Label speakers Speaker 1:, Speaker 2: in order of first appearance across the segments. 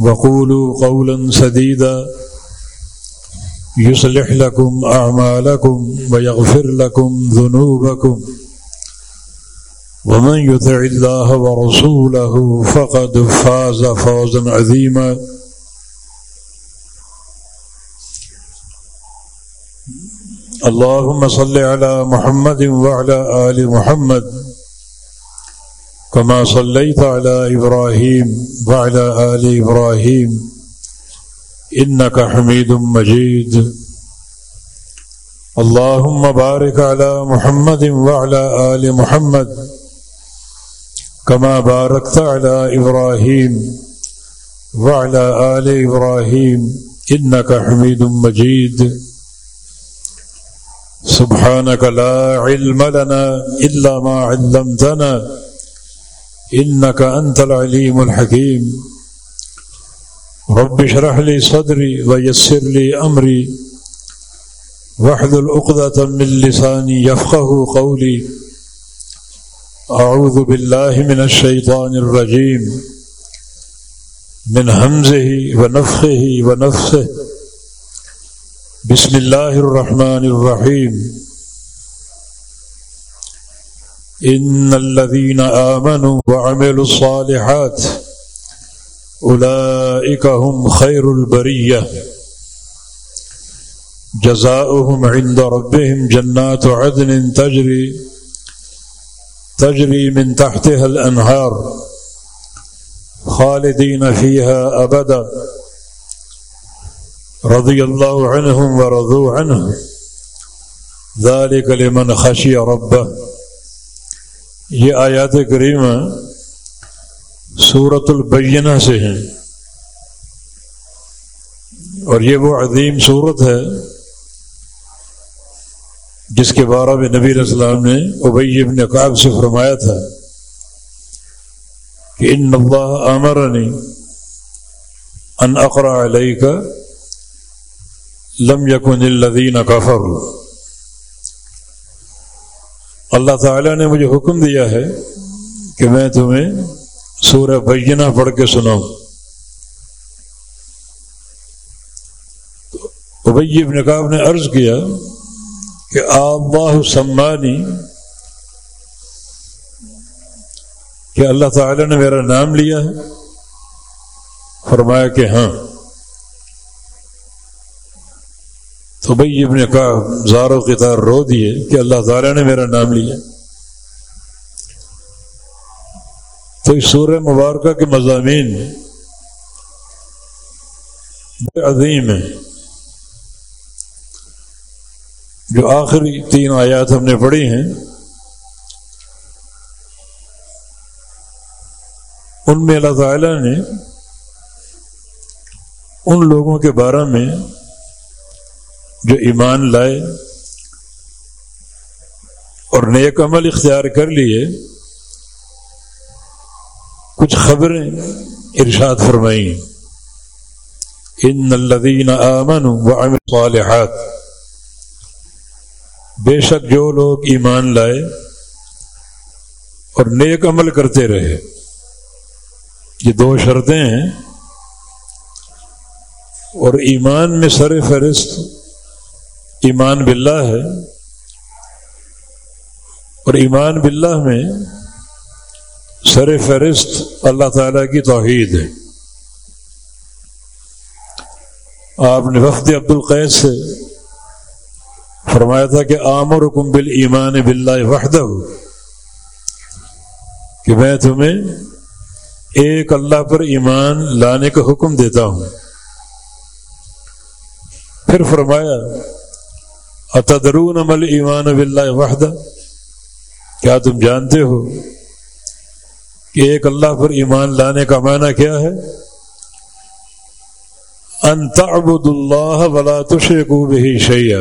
Speaker 1: وقولوا قولا سديدا. يصلح لكم أعمالكم ويغفر لكم ذنوبكم. ومن يتع الله ورسوله فقد فاز فوزا عظيما. اللهم صل على محمد وعلى آل محمد. كما صليت على إبراهيم وعلى آل إبراهيم إنك حميد مجيد. اللهم بارك على محمد وعلى آل محمد كما باركت على إبراهيم وعلى آل إبراهيم إنك حميد مجيد. سبحانك لا علم لنا إلا ما علمتنا. إنك أنت العليم الحكيم. رب شرح لي صدري ويسر لي أمري. وحد الأقضة من لساني يفقه قولي. أعوذ بالله من الشيطان الرجيم. من همزه ونفخه ونفسه بسم الله الرحمن الرحيم. إن الذين آمنوا وعملوا الصالحات أولئك هم خير البرية. جزاؤهم عند ربهم جنات عدن تجري تجري من تحتها الأنهار خالدين فيها أبدا. رضي الله عنهم ورضوا عنه. ذلك لمن خشي ربه. یہ آیات کریمہ صورت البینہ سے ہیں۔ اور یہ وہ عظیم صورت ہے جس کے بارے میں نبی السلام نے ابئی ابن قاب سے فرمایا تھا کہ ان اللہ امرنی ان اقرا علیہ کا لم یکن الذین کفر اللہ تعالیٰ نے مجھے حکم دیا ہے کہ میں تمہیں سورہ بینہ پڑھ کے سناؤں۔ ابئی ابن کعب نے عرض کیا کہ اللہ سمانی کہ اللہ تعالی نے میرا نام لیا ہے۔ فرمایا کہ ہاں۔ تو بھائی ابن کا زاروں کی طرح رو دیے کہ اللہ تعالیٰ نے میرا نام لیا۔ تو اس سورہ مبارکہ کے مضامین بڑے عظیم ہیں۔ جو آخری تین آیات ہم نے پڑھی ہیں، ان میں اللہ تعالیٰ نے ان لوگوں کے بارے میں جو ایمان لائے اور نیک عمل اختیار کر لیے، کچھ خبریں ارشاد فرمائی ان الذین آمنوا وعملوا الصالحات۔ بے شک جو لوگ ایمان لائے اور نیک عمل کرتے رہے، یہ دو شرطیں ہیں۔ اور ایمان میں سر فہرست ایمان باللہ ہے اور ایمان باللہ میں سر فہرست اللہ تعالی کی توحید ہے۔ آپ نے وفد عبد القیس سے فرمایا تھا کہ عامر حکم بل ایمان بلّہ وحدہ، کہ میں تمہیں ایک اللہ پر ایمان لانے کا حکم دیتا ہوں۔ پھر فرمایا اتدرون عمل ایمان بلّہ وحدہ؟ کیا تم جانتے ہو کہ ایک اللہ پر ایمان لانے کا معنی کیا ہے؟ ان تعبد اللہ ولا تشرکو به شیئا۔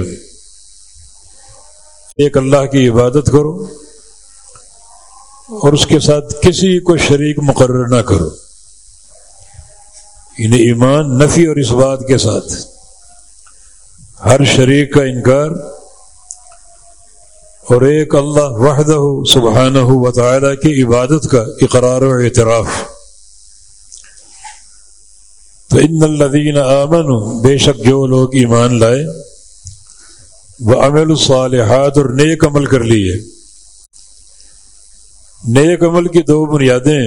Speaker 1: ایک اللہ کی عبادت کرو اور اس کے ساتھ کسی کو شریک مقرر نہ کرو۔ انہیں ایمان نفی اور اس بات کے ساتھ۔ ہر شریک کا انکار اور ایک اللہ وحدہ سبحانہ و تعالی کی عبادت کا اقرار و اعتراف۔ تو ان الدین امن بے شک جو لوگ ایمان لائے وہ امل الصالحات اور نیک عمل کر لیے۔ نیک عمل کی دو بنیادیں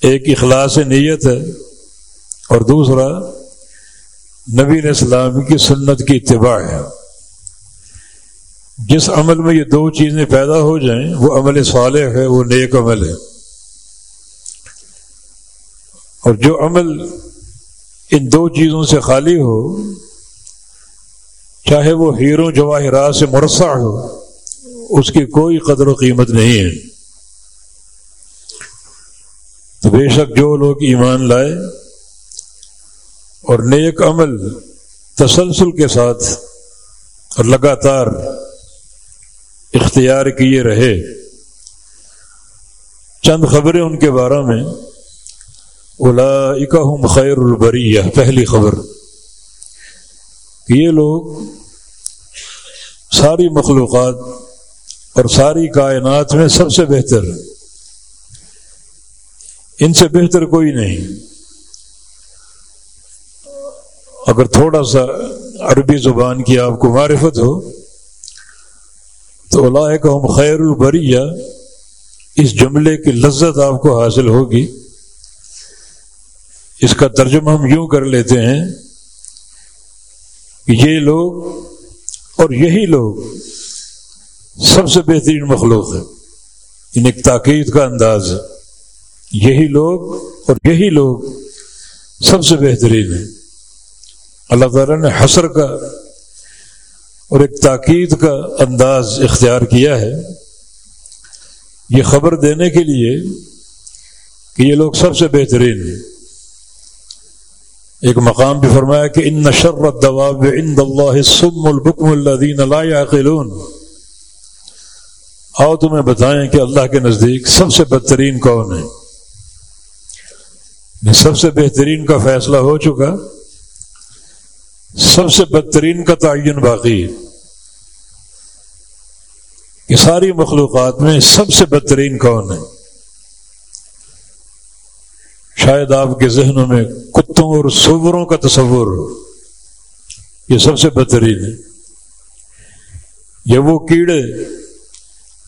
Speaker 1: ایک اخلاص نیت ہے اور دوسرا نبی اسلام کی سنت کی اتباع ہے۔ جس عمل میں یہ دو چیزیں پیدا ہو جائیں، وہ عمل صالح ہے، وہ نیک عمل ہے۔ اور جو عمل ان دو چیزوں سے خالی ہو، چاہے وہ ہیروں، جواہرات سے مرسع ہو، اس کی کوئی قدر و قیمت نہیں ہے۔ تو بے شک جو لوگ ایمان لائے اور نیک عمل تسلسل کے ساتھ اور لگاتار اختیار کیے رہے۔ چند خبریں ان کے بارے میں۔ اکم خیر البریہ، پہلی خبر۔ کہ یہ لوگ ساری مخلوقات اور ساری کائنات میں سب سے بہتر۔ ان سے بہتر کوئی نہیں۔ اگر تھوڑا سا عربی زبان کی آپ کو معرفت ہو، تو اللہ ہم خیر البریہ اس جملے کی لذت آپ کو حاصل ہوگی۔ اس کا ترجمہ ہم یوں کر لیتے ہیں کہ یہ لوگ اور یہی لوگ سب سے بہترین مخلوق ہے ان یعنی ایک تاکید کا انداز ہے۔ یہی لوگ اور یہی لوگ سب سے بہترین ہیں۔ اللہ تعالیٰ نے حسر کا اور ایک تاکید کا انداز اختیار کیا ہے یہ خبر دینے کے لیے کہ یہ لوگ سب سے بہترین ہیں۔ ایک مقام بھی فرمایا کہ ان نشر الدواب عند اللہ السم البکم الذین لا يعقلون آؤ تمہیں بتائیں کہ اللہ کے نزدیک سب سے بدترین کون ہے۔ سب سے بہترین کا فیصلہ ہو چکا۔ سب سے بدترین کا تعین باقی ہے کہ ساری مخلوقات میں سب سے بدترین کون ہے؟ شاید آپ کے ذہنوں میں کتوں اور سوروں کا تصور ہو، یہ سب سے بہترین ہے۔ یہ وہ کیڑے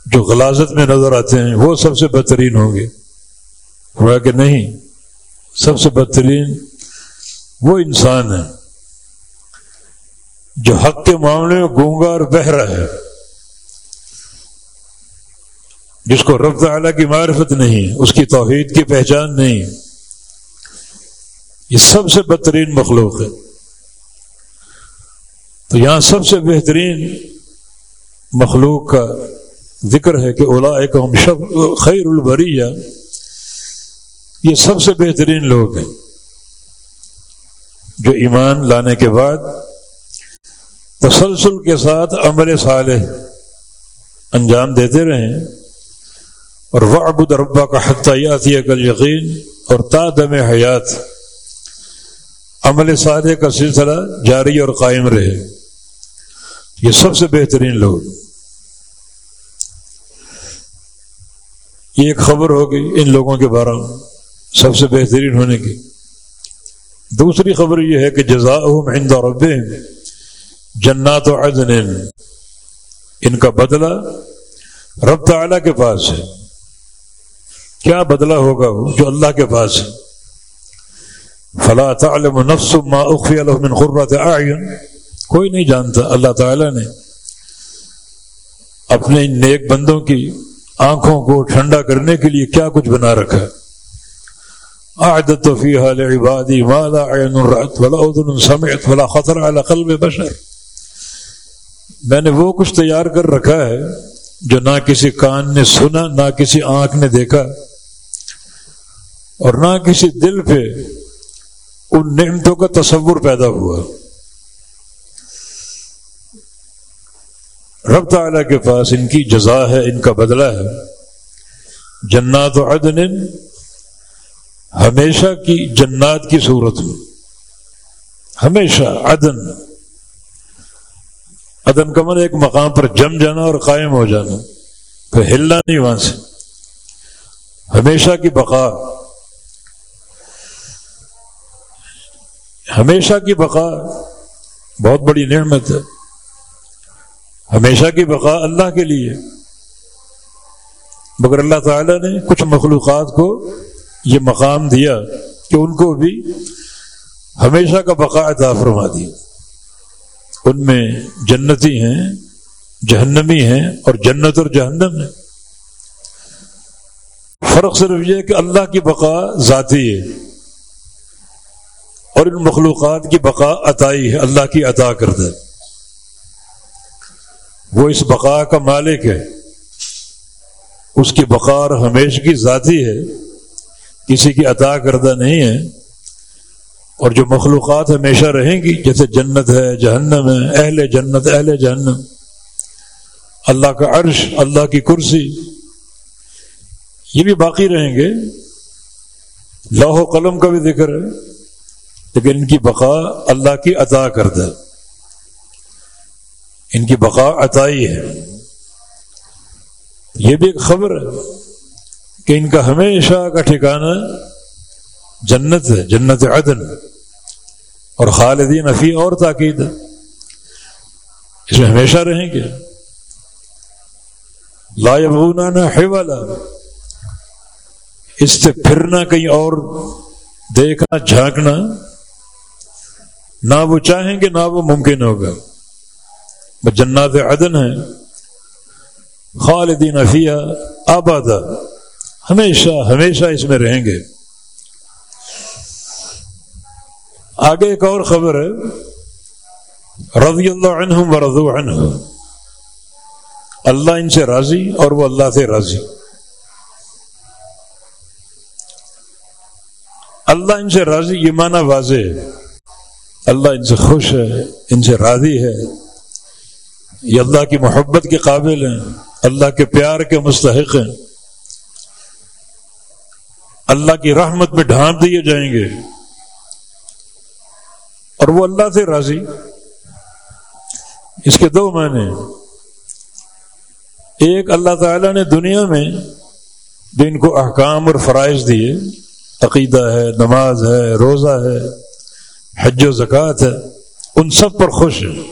Speaker 1: جو غلازت میں نظر آتے ہیں، وہ سب سے بہترین ہوں گے۔ ہوا کہ نہیں، سب سے بہترین وہ انسان ہے۔ جو حق کے معاملے میں گونگا اور بہرا ہے، جس کو رب تعالیٰ کی معرفت نہیں، اس کی توحید کی پہچان نہیں، یہ سب سے بہترین مخلوق ہے۔ تو یہاں سب سے بہترین مخلوق کا ذکر ہے کہ اولا ایک ہم شب، خیر البریہ یہ سب سے بہترین لوگ ہیں۔ جو ایمان لانے کے بعد تسلسل کے ساتھ عمل صالح انجام دیتے رہیں اور وہ ابو دربا کا حتیات کل یقین اور تا دم حیات۔ عمل صالح کا سلسلہ جاری اور قائم رہے۔ یہ سب سے بہترین لوگ۔ یہ ایک خبر ہوگی ان لوگوں کے بارے میں، سب سے بہترین ہونے کی۔ دوسری خبر یہ ہے کہ جزا عند رب جنات و عدن، ان کا بدلہ رب تعالی کے پاس ہے۔ کیا بدلہ ہوگا جو اللہ کے پاس ہے۔ فلا تعلم نفس ما اخفی له من قرۃ اعین۔ کوئی نہیں جانتا، اللہ تعالی نے اپنے نیک بندوں کی آنکھوں کو ٹھنڈا کرنے کے لیے کیا کچھ بنا رکھا۔ اعدت فيها لعبادي ما لا عين رأت ولا اذن سمعت ولا خطر على قلب بشر۔ میں نے وہ کچھ تیار کر رکھا ہے جو نہ کسی کان نے سنا، نہ کسی آنکھ نے دیکھا۔ اور نہ کسی دل پہ ان نعمتوں کا تصور پیدا ہوا۔ رب تعالی کے پاس ان کی جزا ہے، ان کا بدلہ ہے۔ جنات و عدن ہمیشہ کی جنات کی صورت۔ میں ہمیشہ عدن۔ عدن کا من ایک مقام پر جم جانا اور قائم ہو جانا پھر ہلنا نہیں وہاں سے۔ ہمیشہ کی بقا۔ ہمیشہ کی بقا بہت بڑی نعمت ہے۔ ہمیشہ کی بقا اللہ کے لیے۔ مگر اللہ تعالی نے کچھ مخلوقات کو یہ مقام دیا کہ ان کو بھی ہمیشہ کا بقا عطا فرما دیا۔ ان میں جنتی ہیں، جہنمی ہیں اور جنت اور جہنم ہے فرق صرف یہ کہ اللہ کی بقا ذاتی ہے اور ان مخلوقات کی بقا عطائی ہے، اللہ کی عطا کردہ وہ اس بقا کا مالک ہے۔ اس کی بقار ہمیشہ کی ذاتی ہے۔ کسی کی عطا کردہ نہیں ہے۔ اور جو مخلوقات ہمیشہ رہیں گی، جیسے جنت ہے، جہنم ہے، اہل جنت، اہل جہنم۔ اللہ کا عرش، اللہ کی کرسی، یہ بھی باقی رہیں گے۔ لاہو قلم کا بھی ذکر ہے، لیکن ان کی بقا اللہ کی عطا کردہ۔ ان کی بقا عطائی ہے۔ یہ بھی ایک خبر ہے کہ ان کا ہمیشہ کا ٹھکانہ جنت ہے، جنت عدن اور خالدین افی اور تاکید ہے۔ اس میں ہمیشہ رہیں گے۔ لا یبغونانا حوالا اس سے پھرنا کہیں اور، دیکھنا، جھانکنا۔ نہ وہ چاہیں گے، نہ وہ ممکن ہوگا۔ جنات عدن ہے خالدین افیہ آباد ہمیشہ ہمیشہ اس میں رہیں گے۔ آگے ایک اور خبر ہے۔ رضی اللہ عنہم و رضو عنہ۔ اللہ ان سے راضی اور وہ اللہ سے راضی۔ اللہ ان سے راضی، یہ معنی واضح ہے۔ اللہ ان سے خوش ہے، ان سے راضی ہے۔ یہ اللہ کی محبت کے قابل ہیں۔ اللہ کے پیار کے مستحق ہیں۔ اللہ کی رحمت میں ڈھانپ دیے جائیں گے۔ اور وہ اللہ سے راضی۔ اس کے دو معنی ایک، اللہ تعالی نے دنیا میں جو ان کو احکام اور فرائض دیے، عقیدہ ہے، نماز ہے، روزہ ہے، حج و زکوٰۃ ہے، ان سب پر خوش ہے۔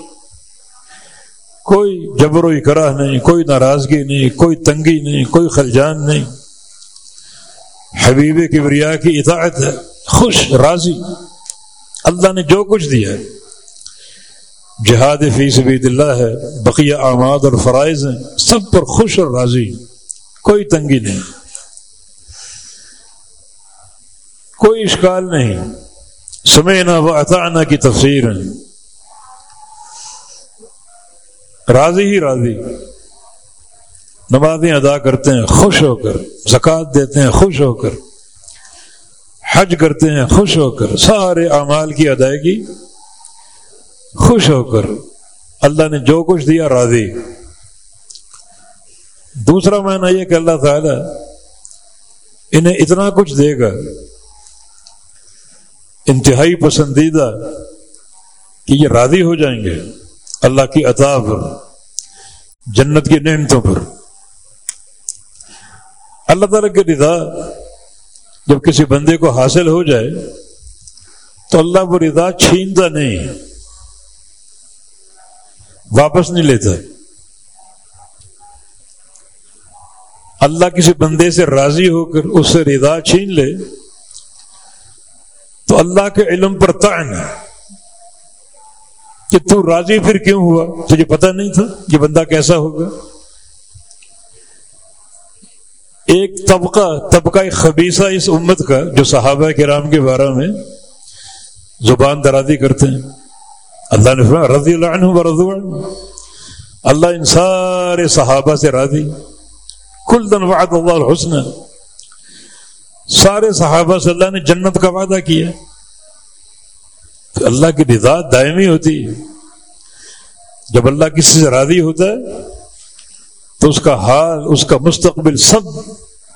Speaker 1: کوئی جبر و اکراہ نہیں، کوئی ناراضگی نہیں، کوئی تنگی نہیں، کوئی خلجان نہیں۔ حبیب کی بریا کی اطاعت ہے، خوش، راضی۔ اللہ نے جو کچھ دیا ہے۔ جہاد فی سبید اللہ ہے، بقیہ اعماد اور فرائض ہیں، سب پر خوش اور راضی کوئی تنگی نہیں۔ کوئی اشکال نہیں۔ سمینا و اطانا کی تفسیر ہیں۔ راضی ہی راضی۔ نمازیں ادا کرتے ہیں، خوش ہو کر، زکوٰۃ دیتے ہیں، خوش ہو کر۔ حج کرتے ہیں، خوش ہو کر، سارے اعمال کی ادائیگی خوش ہو کر۔ اللہ نے جو کچھ دیا، راضی۔ دوسرا معنی یہ کہ اللہ تعالی انہیں اتنا کچھ دے گا، انتہائی پسندیدہ کہ یہ راضی ہو جائیں گے۔ اللہ کی عطا پر، جنت کی نعمتوں پر۔ اللہ تعالیٰ کی رضا جب کسی بندے کو حاصل ہو جائے تو اللہ وہ رضا چھینتا نہیں واپس نہیں لیتا۔ اللہ کسی بندے سے راضی ہو کر اس سے رضا چھین لے تو اللہ کے علم پر تعین ہے۔ کہ تو راضی پھر کیوں ہوا؟ تجھے پتہ نہیں تھا؟ یہ بندہ کیسا ہوگا؟ ایک طبقہ طبقہ خبیصہ اس امت کا جو صحابہ کرام کے بارے میں زبان درازی کرتے ہیں۔ اللہ نے رضی اللہ عنہ رضو اللہ ان سارے صحابہ سے راضی۔ کل دن وعد اللہ الحسن سارے صحابہ سے اللہ نے جنت کا وعدہ کیا۔ تو اللہ کی رضا دائمی ہوتی۔ ہے جب اللہ کسی سے راضی ہوتا ہے تو اس کا حال، اس کا مستقبل سب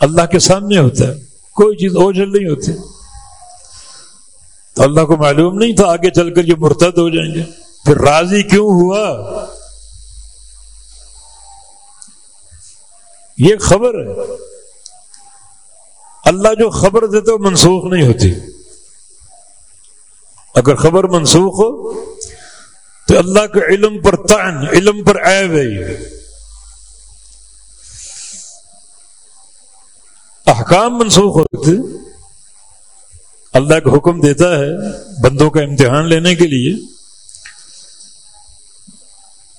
Speaker 1: اللہ کے سامنے ہوتا ہے۔ کوئی چیز اوجھل نہیں ہوتی۔ تو اللہ کو معلوم نہیں تھا آگے چل کر یہ مرتد ہو جائیں گے۔ پھر راضی کیوں ہوا؟ یہ خبر ہے۔ اللہ جو خبر دیتے وہ منسوخ نہیں ہوتی۔ اگر خبر منسوخ ہو تو اللہ کے علم پر تعن علم پر عیب ہے احکام منسوخ ہوتے اللہ کا حکم دیتا ہے بندوں کا امتحان لینے کے لیے۔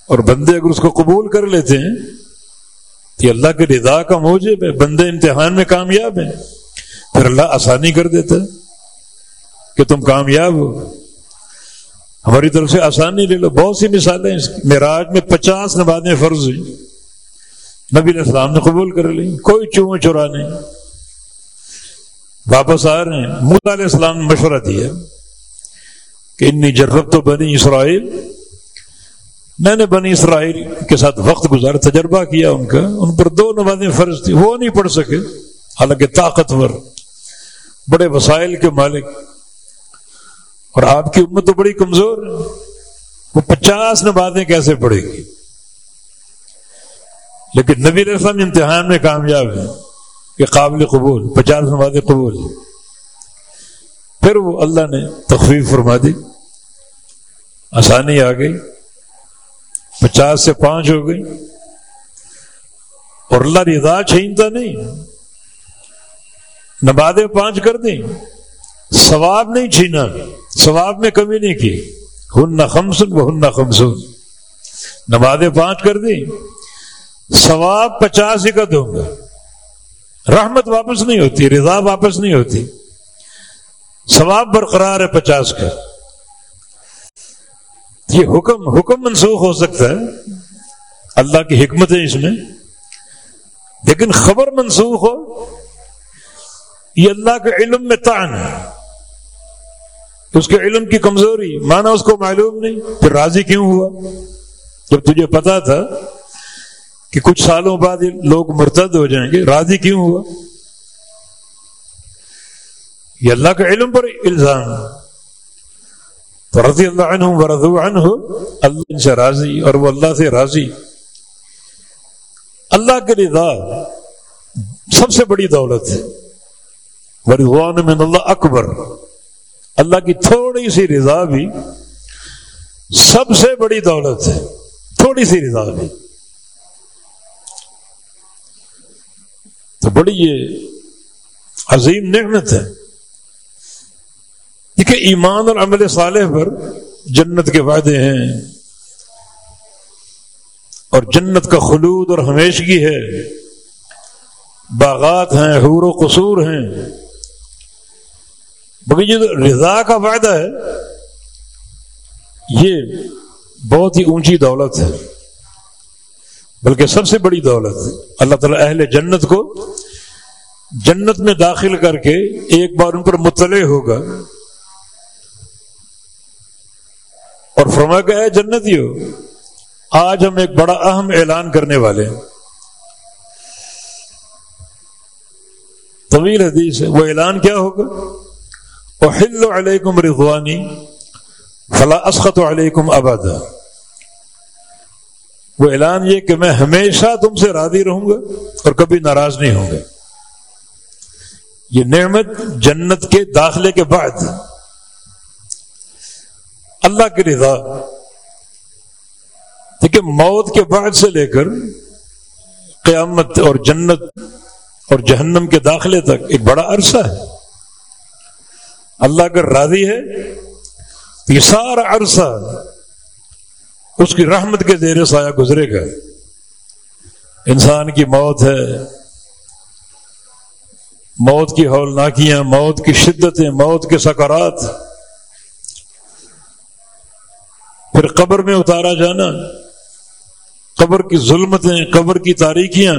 Speaker 1: اور بندے اگر اس کو قبول کر لیتے ہیں، تو اللہ کے رضا کا موجب ہے، بندے امتحان میں کامیاب ہیں۔ پھر اللہ آسانی کر دیتا ہے کہ تم کامیاب ہو۔ ہماری طرف سے آسانی لے لو۔ بہت سی مثالیں معراج میں پچاس نمازیں فرض ہوئی نبی علیہ السلام نے قبول کر لی۔ کوئی چو چورا نہیں۔ واپس آ رہے ہیں مولا علیہ السلام نے مشورہ دیا کہ انی جرب تو بنی اسرائیل، میں نے بنی اسرائیل کے ساتھ وقت گزار تجربہ کیا ان کا، ان پر دو نمازیں فرض تھی وہ نہیں پڑھ سکے۔ حالانکہ طاقتور، بڑے وسائل کے مالک۔ اور آپ کی امت تو بڑی کمزور ہے۔ وہ پچاس نمازیں کیسے پڑے گی؟ لیکن نبی رسم امتحان میں کامیاب ہے کہ قابل قبول پچاس نمازیں قبول۔ پھر وہ اللہ نے تخفیف فرما دی۔ آسانی آ گئی۔ پچاس سے پانچ ہو گئی۔ اور اللہ رضا چھینتا نہیں۔ نمازیں پانچ کر دیں۔ ثواب نہیں چھینا۔ ثواب میں کمی نہیں کی۔ ہن خمسن وہ ہن خمسن نمازیں پانچ کر دی ثواب پچاس ہی کا دوں گا۔ رحمت واپس نہیں ہوتی، رضا واپس نہیں ہوتی۔ ثواب برقرار ہے پچاس کا۔ یہ حکم حکم منسوخ ہو سکتا ہے۔ اللہ کی حکمت ہے اس میں۔ لیکن خبر منسوخ ہو، یہ اللہ کے علم میں تان ہے۔ اس کے علم کی کمزوری مانا اس کو معلوم نہیں۔ پھر راضی کیوں ہوا؟ جب تجھے پتا تھا کہ کچھ سالوں بعد لوگ مرتد ہو جائیں گے، راضی کیوں ہوا؟ یہ اللہ کے علم پر الزام تو رضی اللہ عنہ و عنہ، اللہ ان سے راضی اور وہ اللہ سے راضی۔ اللہ کے رضا سب سے بڑی دولت ہے۔ ورضوان من اللہ اکبر۔ اللہ کی تھوڑی سی رضا بھی سب سے بڑی دولت ہے۔ تھوڑی سی رضا بھی۔ تو بڑی یہ عظیم نعمت ہے دیکھیے ایمان اور عمل صالح پر جنت کے وعدے ہیں اور جنت کا خلود اور ہمیشگی ہے باغات ہیں، حور و قصور ہیں۔ مگر یہ رضا کا فائدہ ہے، یہ بہت ہی اونچی دولت ہے۔ بلکہ سب سے بڑی دولت ہے اللہ تعالیٰ اہل جنت کو جنت میں داخل کر کے ایک بار ان پر مطلع ہوگا اور فرما کا ہے جنت ہی ہو آج ہم ایک بڑا اہم اعلان کرنے والے ہیں۔ طویل حدیث ہے، وہ اعلان کیا ہوگا؟ علیکم رضوانی فلا اسخط علیکم آباد وہ اعلان یہ کہ میں ہمیشہ تم سے راضی رہوں گا اور کبھی ناراض نہیں ہوں گا یہ نعمت جنت کے داخلے کے بعد اللہ کی رضا۔ دیکھیں موت کے بعد سے لے کر قیامت اور جنت اور جہنم کے داخلے تک ایک بڑا عرصہ ہے۔ اللہ اگر راضی ہے تو یہ سارا عرصہ اس کی رحمت کے زیر سایہ گزرے گا۔ انسان کی موت ہے۔ موت کی ہولناکیاں، موت کی شدتیں، موت کے سکارات پھر قبر میں اتارا جانا۔ قبر کی ظلمتیں، قبر کی تاریکیاں۔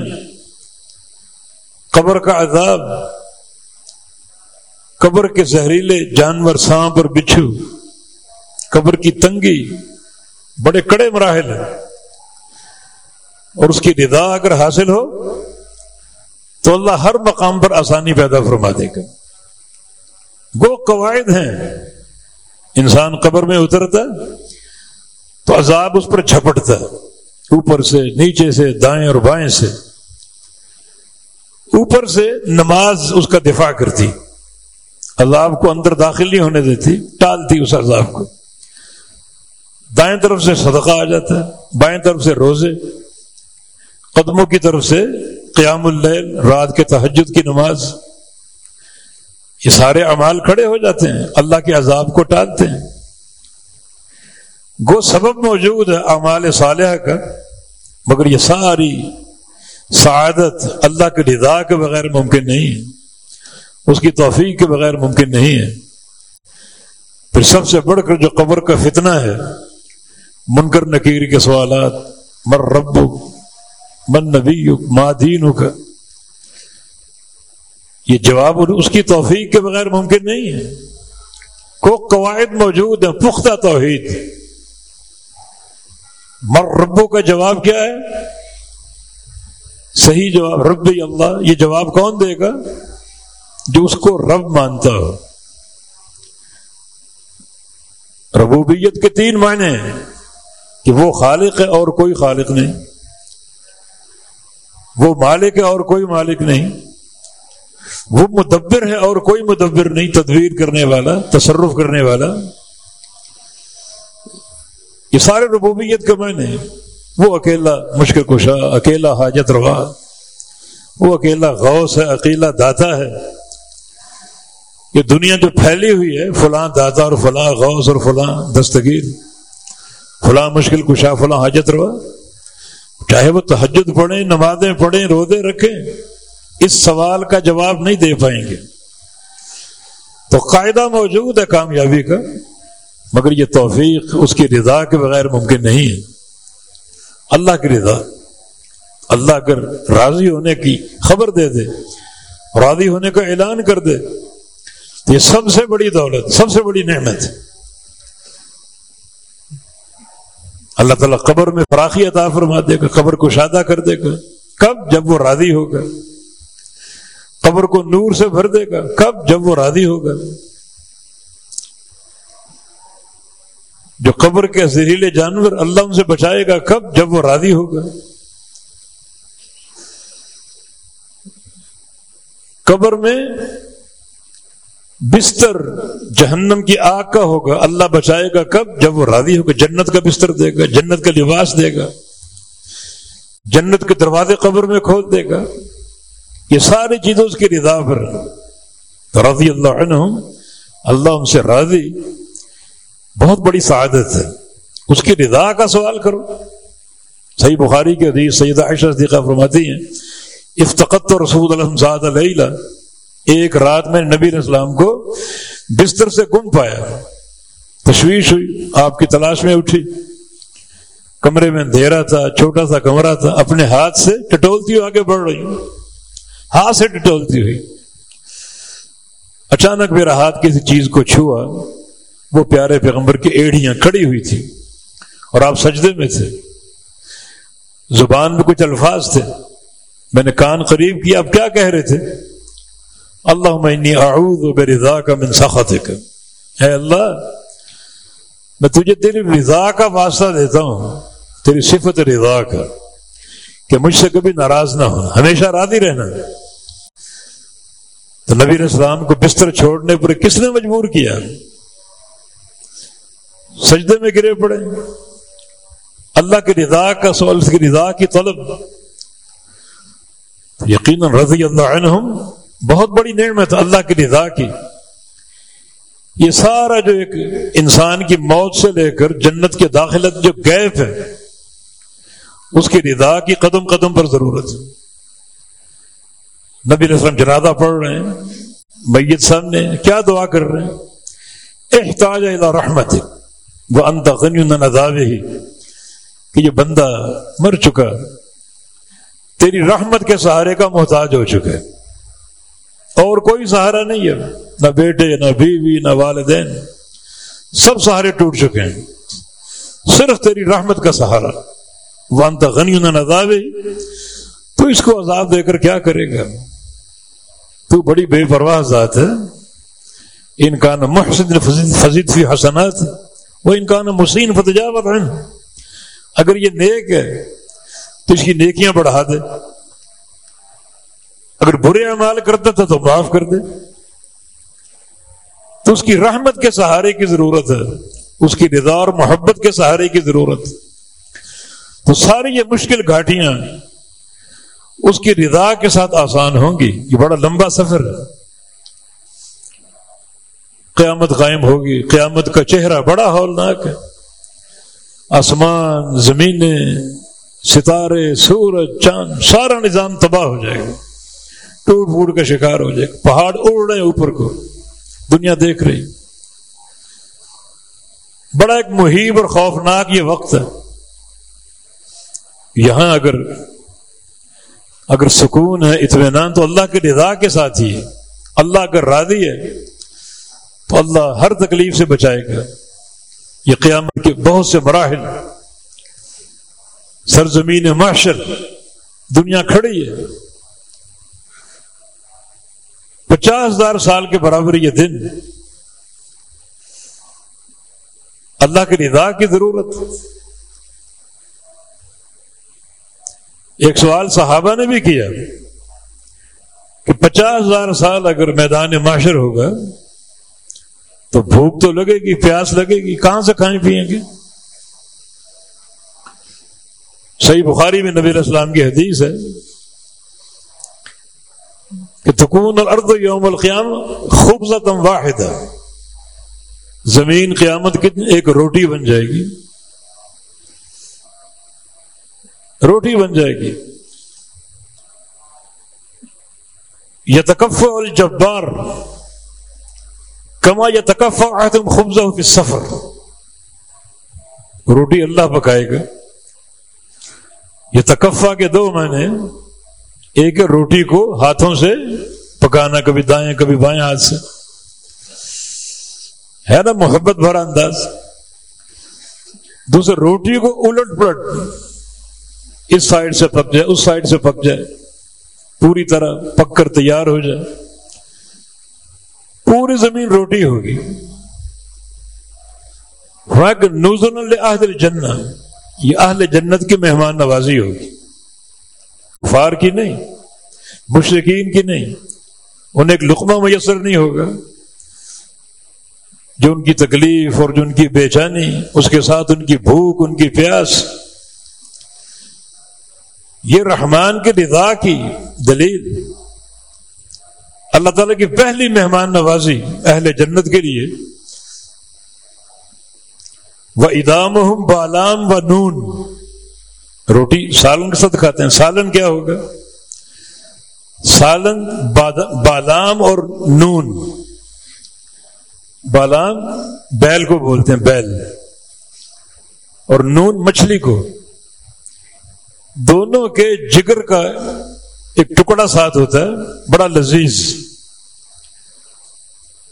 Speaker 1: قبر کا عذاب۔ قبر کے زہریلے جانور سانپ اور بچھو۔ قبر کی تنگی۔ بڑے کڑے مراحل ہیں۔ اور اس کی رضا اگر حاصل ہو، تو اللہ ہر مقام پر آسانی پیدا فرما دے گا۔ وہ قواعد ہیں۔ انسان قبر میں اترتا تو عذاب اس پر جھپٹتا اوپر سے، نیچے سے، دائیں اور بائیں سے۔ اوپر سے نماز اس کا دفاع کرتی۔ عذاب کو اندر داخل نہیں ہونے دیتی ٹالتی اس عذاب کو۔ دائیں طرف سے صدقہ آ جاتا ہے، بائیں طرف سے روزے، قدموں کی طرف سے قیام اللیل، رات کے تحجد کی نماز۔ یہ سارے اعمال کھڑے ہو جاتے ہیں، اللہ کے عذاب کو ٹالتے ہیں۔ گو سبب موجود ہے اعمال صالحہ کا، مگر یہ ساری سعادت اللہ کے رضا کے بغیر ممکن نہیں ہے، اس کی توفیق کے بغیر ممکن نہیں ہے۔ پھر سب سے بڑھ کر جو قبر کا فتنہ ہے منکر نکیر کے سوالات۔ مر رب من نبی مادین کا یہ جواب اس کی توفیق کے بغیر ممکن نہیں ہے۔ کو قواعد موجود ہیں، پختہ توحید۔ مر ربو کا جواب کیا ہے؟ صحیح جواب رب اللہ، یہ جواب کون دے گا؟ جو اس کو رب مانتا ہو۔ ربوبیت کے تین معنی ہیں۔ کہ وہ خالق ہے اور کوئی خالق نہیں۔ وہ مالک ہے اور کوئی مالک نہیں۔ وہ مدبر ہے اور کوئی مدبر نہیں، تدبیر کرنے والا، تصرف کرنے والا۔ یہ سارے ربوبیت کے معنی وہ اکیلا مشکل کشا، اکیلا حاجت روا۔ وہ اکیلا غوث ہے، اکیلا داتا ہے۔ یہ دنیا جو پھیلی ہوئی ہے، فلاں داتا اور فلاں غوث اور فلاں دستگیر۔ فلاں مشکل کشا فلاں حاجت روا۔ چاہے وہ تحجد پڑھیں، نمازیں پڑھیں، روزے رکھیں، اس سوال کا جواب نہیں دے پائیں گے۔ تو قاعدہ موجود ہے کامیابی کا، مگر یہ توفیق اس کی رضا کے بغیر ممکن نہیں ہے۔ اللہ کی رضا۔ اللہ اگر راضی ہونے کی خبر دے دے، راضی ہونے کا اعلان کر دے، تو یہ سب سے بڑی دولت، سب سے بڑی نعمت۔ اللہ تعالیٰ قبر میں فراخی عطا فرما دے گا قبر کو شادہ کر دے گا۔ کب؟ جب وہ راضی ہوگا۔ قبر کو نور سے بھر دے گا۔ کب؟ جب وہ راضی ہوگا۔ جو قبر کے زہریلے جانور اللہ ان سے بچائے گا، کب؟ جب وہ راضی ہوگا۔ قبر میں بستر جہنم کی آگ کا ہوگا، اللہ بچائے گا کب؟ جب وہ راضی ہوگا، جنت کا بستر دے گا، جنت کا لباس دے گا، جنت کے دروازے قبر میں کھول دے گا۔ یہ ساری چیزیں اس کی رضا پر۔ رضی اللہ عنہ اللہ ان سے راضی۔ بہت بڑی سعادت ہے۔ اس کی رضا کا سوال کرو۔ صحیح بخاری کے حدیث سید عائشہ صدیقہ فرماتی ہیں افتقت رسول اللہ ایک رات میں نبی علیہ السلام کو بستر سے گم پایا۔ تشویش ہوئی، آپ کی تلاش میں اٹھی۔ کمرے میں اندھیرا تھا، چھوٹا سا کمرہ تھا۔ اپنے ہاتھ سے ٹٹولتی ہوئی آگے بڑھ رہی۔ ہاتھ سے ٹٹولتی ہوئی۔ اچانک میرا ہاتھ کسی چیز کو چھوا۔ وہ پیارے پیغمبر کی ایڑیاں کھڑی ہوئی تھی اور آپ سجدے میں تھے۔ زبان میں کچھ الفاظ تھے۔ میں نے کان قریب کیا۔ آپ کیا کہہ رہے تھے؟ اللہ میں اعوذ برضا کا من سخطک اے اللہ، میں تجھے تیری رضا کا واسطہ دیتا ہوں، تیری صفت رضا کا، کہ مجھ سے کبھی ناراض نہ ہونا ہمیشہ راضی رہنا۔ تو نبی اسلام کو بستر چھوڑنے پر کس نے مجبور کیا؟ سجدے میں گرے پڑے۔ اللہ کی رضا کا سوال کی رضا کی طلب۔ یقیناً رضی اللہ عنہم بہت بڑی نعمت اللہ کی رضا کی۔ یہ سارا جو ایک انسان کی موت سے لے کر جنت کے داخلت جو گیپ ہے، اس کی رضا کی قدم قدم پر ضرورت ہے۔ نبی رسلم جنازہ پڑھ رہے ہیں، میت سامنے کیا دعا کر رہے ہیں؟ احتاج رحمت، وہ غنی نظاوے ہی کہ یہ بندہ مر چکا، تیری رحمت کے سہارے کا محتاج ہو چکا ہے۔ اور کوئی سہارا نہیں ہے۔ نہ بیٹے، نہ بیوی، نہ والدین۔ سب سہارے ٹوٹ چکے ہیں۔ صرف تیری رحمت کا سہارا۔ وانتا غنی نہ تو اس کو عذاب دے کر کیا کرے گا؟ تو بڑی بے پرواہ ذات ہے۔ ان کا محسن فضید فی حسنات۔ وہ ان کا مسین فتجاوت ہیں۔ اگر یہ نیک ہے، تو اس کی نیکیاں بڑھا دے۔ اگر برے اعمال کرتا تھا تو معاف کر دے۔ تو اس کی رحمت کے سہارے کی ضرورت ہے۔ اس کی رضا اور محبت کے سہارے کی ضرورت تو ساری یہ مشکل گھاٹیاں اس کی رضا کے ساتھ آسان ہوں گی۔ یہ بڑا لمبا سفر ہے۔ قیامت قائم ہوگی۔ قیامت کا چہرہ بڑا ہولناک ہے۔ آسمان، زمینیں، ستارے، سورج، چاند، سارا نظام تباہ ہو جائے گا۔ ٹوٹ پھوٹ کا شکار ہو جائے گا پہاڑ اڑ رہے ہیں اوپر کو، دنیا دیکھ رہی۔ بڑا ایک محیب اور خوفناک یہ وقت ہے۔ یہاں اگر اگر سکون ہے، اطمینان تو اللہ کے رضا کے ساتھ ہی ہے۔ اللہ اگر راضی ہے، تو اللہ ہر تکلیف سے بچائے گا۔ یہ قیامت کے بہت سے مراحل۔ سرزمین معاشر، دنیا کھڑی ہے۔ پچاس ہزار سال کے برابر یہ دن اللہ کے رضا کی ضرورت ایک سوال صحابہ نے بھی کیا کہ پچاس ہزار سال اگر میدان معاشر ہوگا تو بھوک تو لگے گی، پیاس لگے گی، کہاں سے کھائیں پیئیں گے؟ صحیح بخاری میں نبی اسلام کی حدیث ہے کہ تکون الارض یوم القیام خوبصورت واحد زمین قیامت کتنی ایک روٹی بن جائے گی۔ روٹی بن جائے گی۔ یہ تکف الجبار کما یا تکفا تم خبزہ ہو سفر روٹی اللہ پکائے گا۔ یہ تکفا کے دو میں نے ایک روٹی کو ہاتھوں سے پکانا، کبھی دائیں، کبھی بائیں ہاتھ سے۔ ہے نا محبت بھرا انداز۔ دوسرے، روٹی کو الٹ پلٹ۔ اس سائڈ سے پک جائے، اس سائڈ سے پک جائے۔ پوری طرح پک کر تیار ہو جائے۔ پوری زمین روٹی ہوگی۔ نوزن اہل جنت یہ اہل جنت کی مہمان نوازی ہوگی۔ فار کی نہیں مشرقین کی نہیں۔ انہیں ایک لقمہ میسر نہیں ہوگا۔ جو ان کی تکلیف اور جو ان کی بے چانی اس کے ساتھ ان کی بھوک، ان کی پیاس۔ یہ رحمان کے رضا کی دلیل۔ اللہ تعالیٰ کی پہلی مہمان نوازی اہل جنت کے لیے۔ وہ ادام بالام و نون روٹی سالن کے ساتھ کھاتے ہیں۔ سالن کیا ہوگا؟ سالن بالام اور نون۔ بالام بیل کو بولتے ہیں، بیل۔ اور نون مچھلی کو۔ دونوں کے جگر کا ایک ٹکڑا ساتھ ہوتا ہے، بڑا لذیذ۔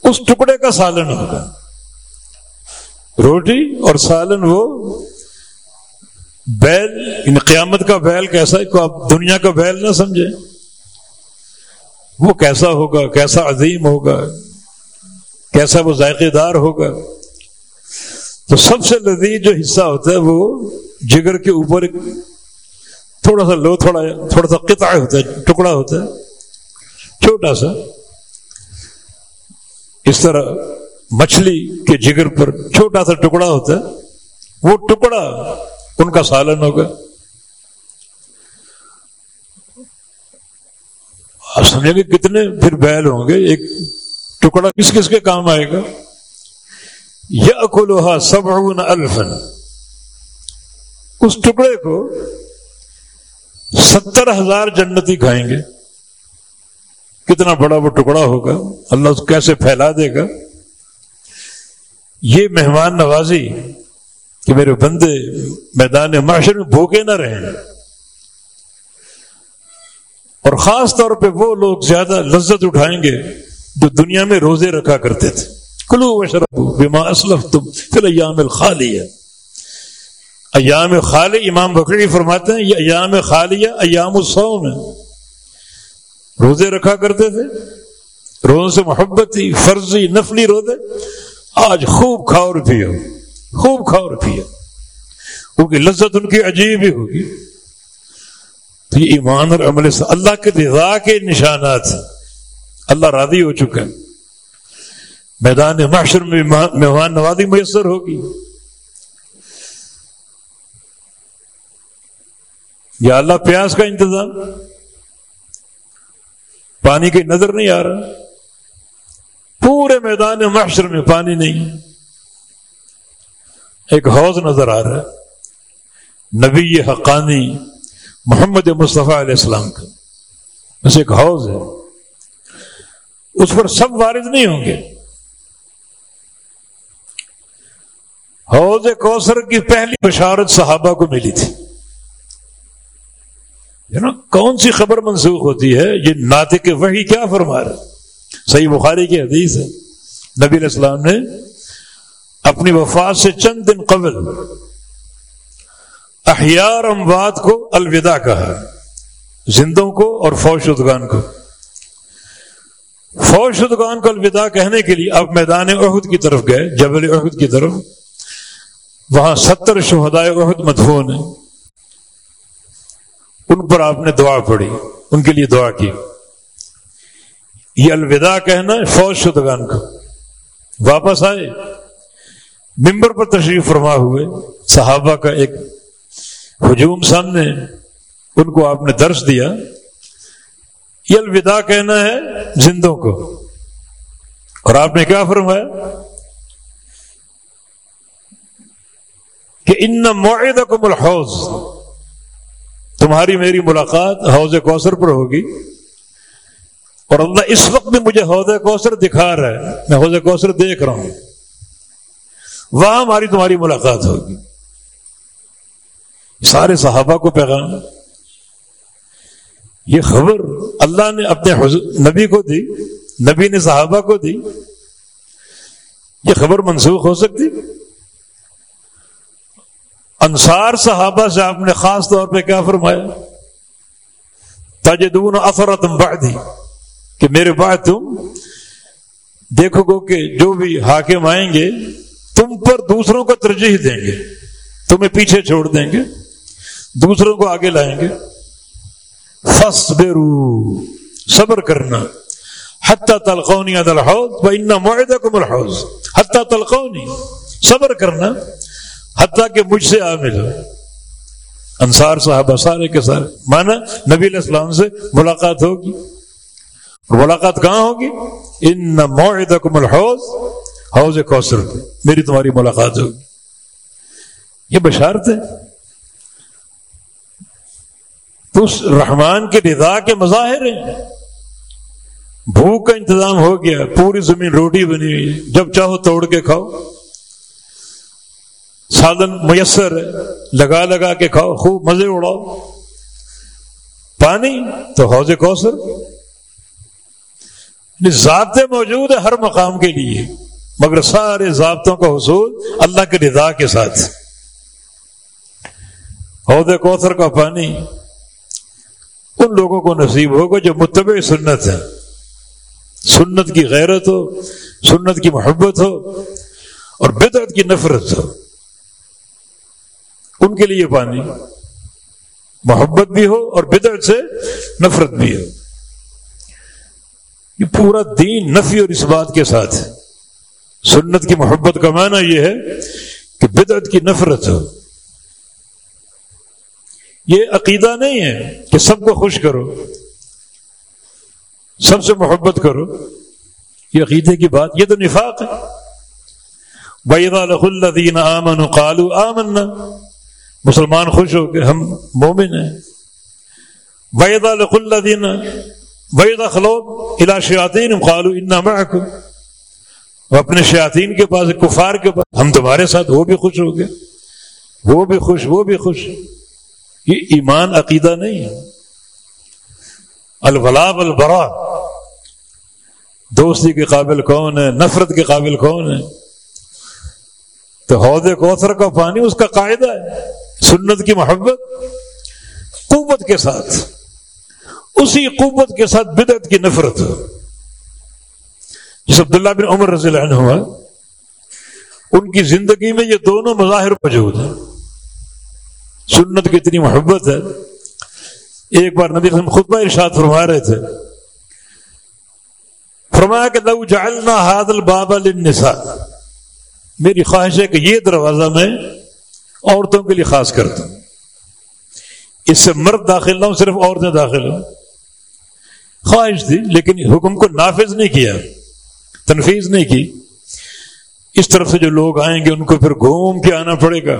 Speaker 1: اس ٹکڑے کا سالن ہوگا۔ روٹی اور سالن وہ بیل، ان قیامت کا بیل کیسا ہے؟ کو آپ دنیا کا بیل نہ سمجھے۔ وہ کیسا ہوگا؟ کیسا عظیم ہوگا؟ کیسا وہ ذائقے دار ہوگا؟ تو سب سے لذیذ جو حصہ ہوتا ہے وہ جگر کے اوپر ایک تھوڑا سا لو، تھوڑا تھوڑا سا قطع ہوتا ہے، ٹکڑا ہوتا ہے۔ چھوٹا سا۔ اس طرح مچھلی کے جگر پر چھوٹا سا ٹکڑا ہوتا ہے۔ وہ ٹکڑا ان کا سالن ہوگا۔ آپ سمجھیں گے کتنے پھر بیل ہوں گے۔ ایک ٹکڑا کس کس کے کام آئے گا؟ یا اکولوہا سب الفن۔ اس ٹکڑے کو ستر ہزار جنتی کھائیں گے۔ کتنا بڑا وہ ٹکڑا ہوگا؟ اللہ اس کیسے پھیلا دے گا؟ یہ مہمان نوازی کہ میرے بندے میدان معاشر میں بھوکے نہ رہیں۔ اور خاص طور پہ وہ لوگ زیادہ لذت اٹھائیں گے جو دنیا میں روزے رکھا کرتے تھے۔ کلو و بما اسلف تم پھر ایام الخالی ہے ایام خالی، امام بکری فرماتے ہیں، یہ ایام خالیہ، ایام السوم ہے روزے رکھا کرتے تھے۔ روزوں سے محبت تھی فرضی نفلی روزے۔ آج خوب کھاؤ اور پیو۔ خوب کھاؤ اور پیو کیونکہ لذت ان کی عجیب ہی ہوگی۔ تو یہ ایمان اور عمل سے اللہ کے رضا کے نشانات اللہ راضی ہو چکا ہے۔ میدان معاشر میں مہمان نوازی میسر ہوگی۔ یا اللہ پیاس کا انتظام۔ پانی کی نظر نہیں آ رہا۔ پورے میدان محشر میں پانی نہیں۔ ایک حوض نظر آ رہا ہے۔ نبی حقانی محمد مصطفیٰ علیہ السلام کا۔ بس ایک حوض ہے۔ اس پر سب وارد نہیں ہوں گے۔ حوض کوثر کی پہلی بشارت صحابہ کو ملی تھی۔ نا کون سی خبر منسوخ ہوتی ہے؟ یہ ناطق وہی کیا فرما رہا صحیح بخاری کی حدیث ہے۔ نبی علیہ السلام نے اپنی وفات سے چند دن قبل احیار اموات کو الوداع کہا، زندوں کو اور فوج شدگان کو۔ فوج شدگان کو الوداع کہنے کے لیے اب میدان عہد کی طرف گئے، جبل عہد کی طرف۔ وہاں ستر شہدائے عہد مدفون ہیں۔ ان پر آپ نے دعا پڑھی، ان کے لیے دعا کی۔ یہ الوداع کہنا ہے فوج شدگان کو۔ واپس آئے۔ ممبر پر تشریف فرما ہوئے۔ صحابہ کا ایک ہجوم سامنے ان کو آپ نے درس دیا۔ یہ الوداع کہنا ہے زندوں کو۔ اور آپ نے کیا فرمایا؟ کہ ان معاہدہ کو ملحوظ تمہاری میری ملاقات حوض کوثر پر ہوگی۔ اور اللہ اس وقت بھی مجھے حوض کوثر دکھا رہا ہے۔ میں حوض کوثر دیکھ رہا ہوں۔ وہاں ہماری تمہاری ملاقات ہوگی۔ سارے صحابہ کو پیغام۔ یہ خبر اللہ نے اپنے نبی کو دی، نبی نے صحابہ کو دی۔ یہ خبر منسوخ ہو سکتی۔ انصار صحابہ سے آپ نے خاص طور پہ کیا فرمایا؟ تجدون اثرتم بعدی۔ کہ میرے بعد تم دیکھو گو کہ جو بھی حاکم آئیں گے تم پر دوسروں کو ترجیح دیں گے۔ تمہیں پیچھے چھوڑ دیں گے۔ دوسروں کو آگے لائیں گے۔ فس صبر کرنا۔ حتہ تلقونی عدل حوض معاہدہ کو ملحوظ حتہ تلقونی، صبر کرنا۔ حتیٰ کہ مجھ سے آ مل انصار صاحبہ سارے کے سارے مانا نبی علیہ السلام سے ملاقات ہوگی۔ ملاقات کہاں ہوگی؟ ان معاہدہ کو ملحوظ حوض کوثر پہ میری تمہاری ملاقات ہوگی۔ یہ بشارت ہے۔ تو اس رحمان کے رضا کے مظاہر ہیں۔ بھوک کا انتظام ہو گیا، پوری زمین روٹی بنی ہوئی جب چاہو توڑ کے کھاؤ۔ سادن میسر ہے، لگا لگا کے کھاؤ، خوب مزے اڑاؤ۔ پانی تو حوض کوثر۔ یعنی ضابطے موجود ہے ہر مقام کے لیے۔ مگر سارے ضابطوں کا حصول اللہ کے رضا کے ساتھ۔ حوض کوثر کا پانی۔ ان لوگوں کو نصیب ہوگا جو متبع سنت ہے سنت کی غیرت ہو، سنت کی محبت ہو اور بدعت کی نفرت ہو۔ ان کے لیے پانی۔ محبت بھی ہو اور بدعت سے نفرت بھی ہو۔ یہ پورا دین نفی اور اس بات کے ساتھ۔ ہے سنت کی محبت کا معنی یہ ہے کہ بدعت کی نفرت ہو۔ یہ عقیدہ نہیں ہے کہ سب کو خوش کرو، سب سے محبت کرو۔ یہ عقیدے کی بات، یہ تو نفاق ہے۔ الدین آمن قالو آمن مسلمان خوش ہو کے ہم مومن ہیں۔ وید الدین وید خلوب الا قالو انا معکم وہ اپنے شیاطین کے پاس، کفار کے پاس۔ ہم تمہارے ساتھ وہ بھی خوش ہو گئے۔ وہ بھی خوش، وہ بھی خوش۔ یہ ایمان عقیدہ نہیں ہے۔ الولا البرا دوستی کے قابل کون ہے؟ نفرت کے قابل کون ہے؟ تو عہدے کوثر کا پانی اس کا قاعدہ ہے۔ سنت کی محبت، قوت کے ساتھ۔ اسی قوت کے ساتھ بدعت کی نفرت۔ جس عبداللہ بن عمر رضی اللہ عنہ ہوا ان کی زندگی میں یہ دونوں مظاہر موجود ہیں۔ سنت کی اتنی محبت ہے۔ ایک بار نبی ہم خطبہ ارشاد فرما رہے تھے۔ فرمایا کہ لو جعلنا هذا الباب للنساء۔ میری خواہش ہے کہ یہ دروازہ میں عورتوں کے لیے خاص کر دوں۔ اس سے مرد داخل نہ ہوں، صرف عورتیں داخل ہوں۔ خواہش تھی، لیکن حکم کو نافذ نہیں کیا۔ تنفیذ نہیں کی۔ اس طرف سے جو لوگ آئیں گے، ان کو پھر گھوم کے آنا پڑے گا۔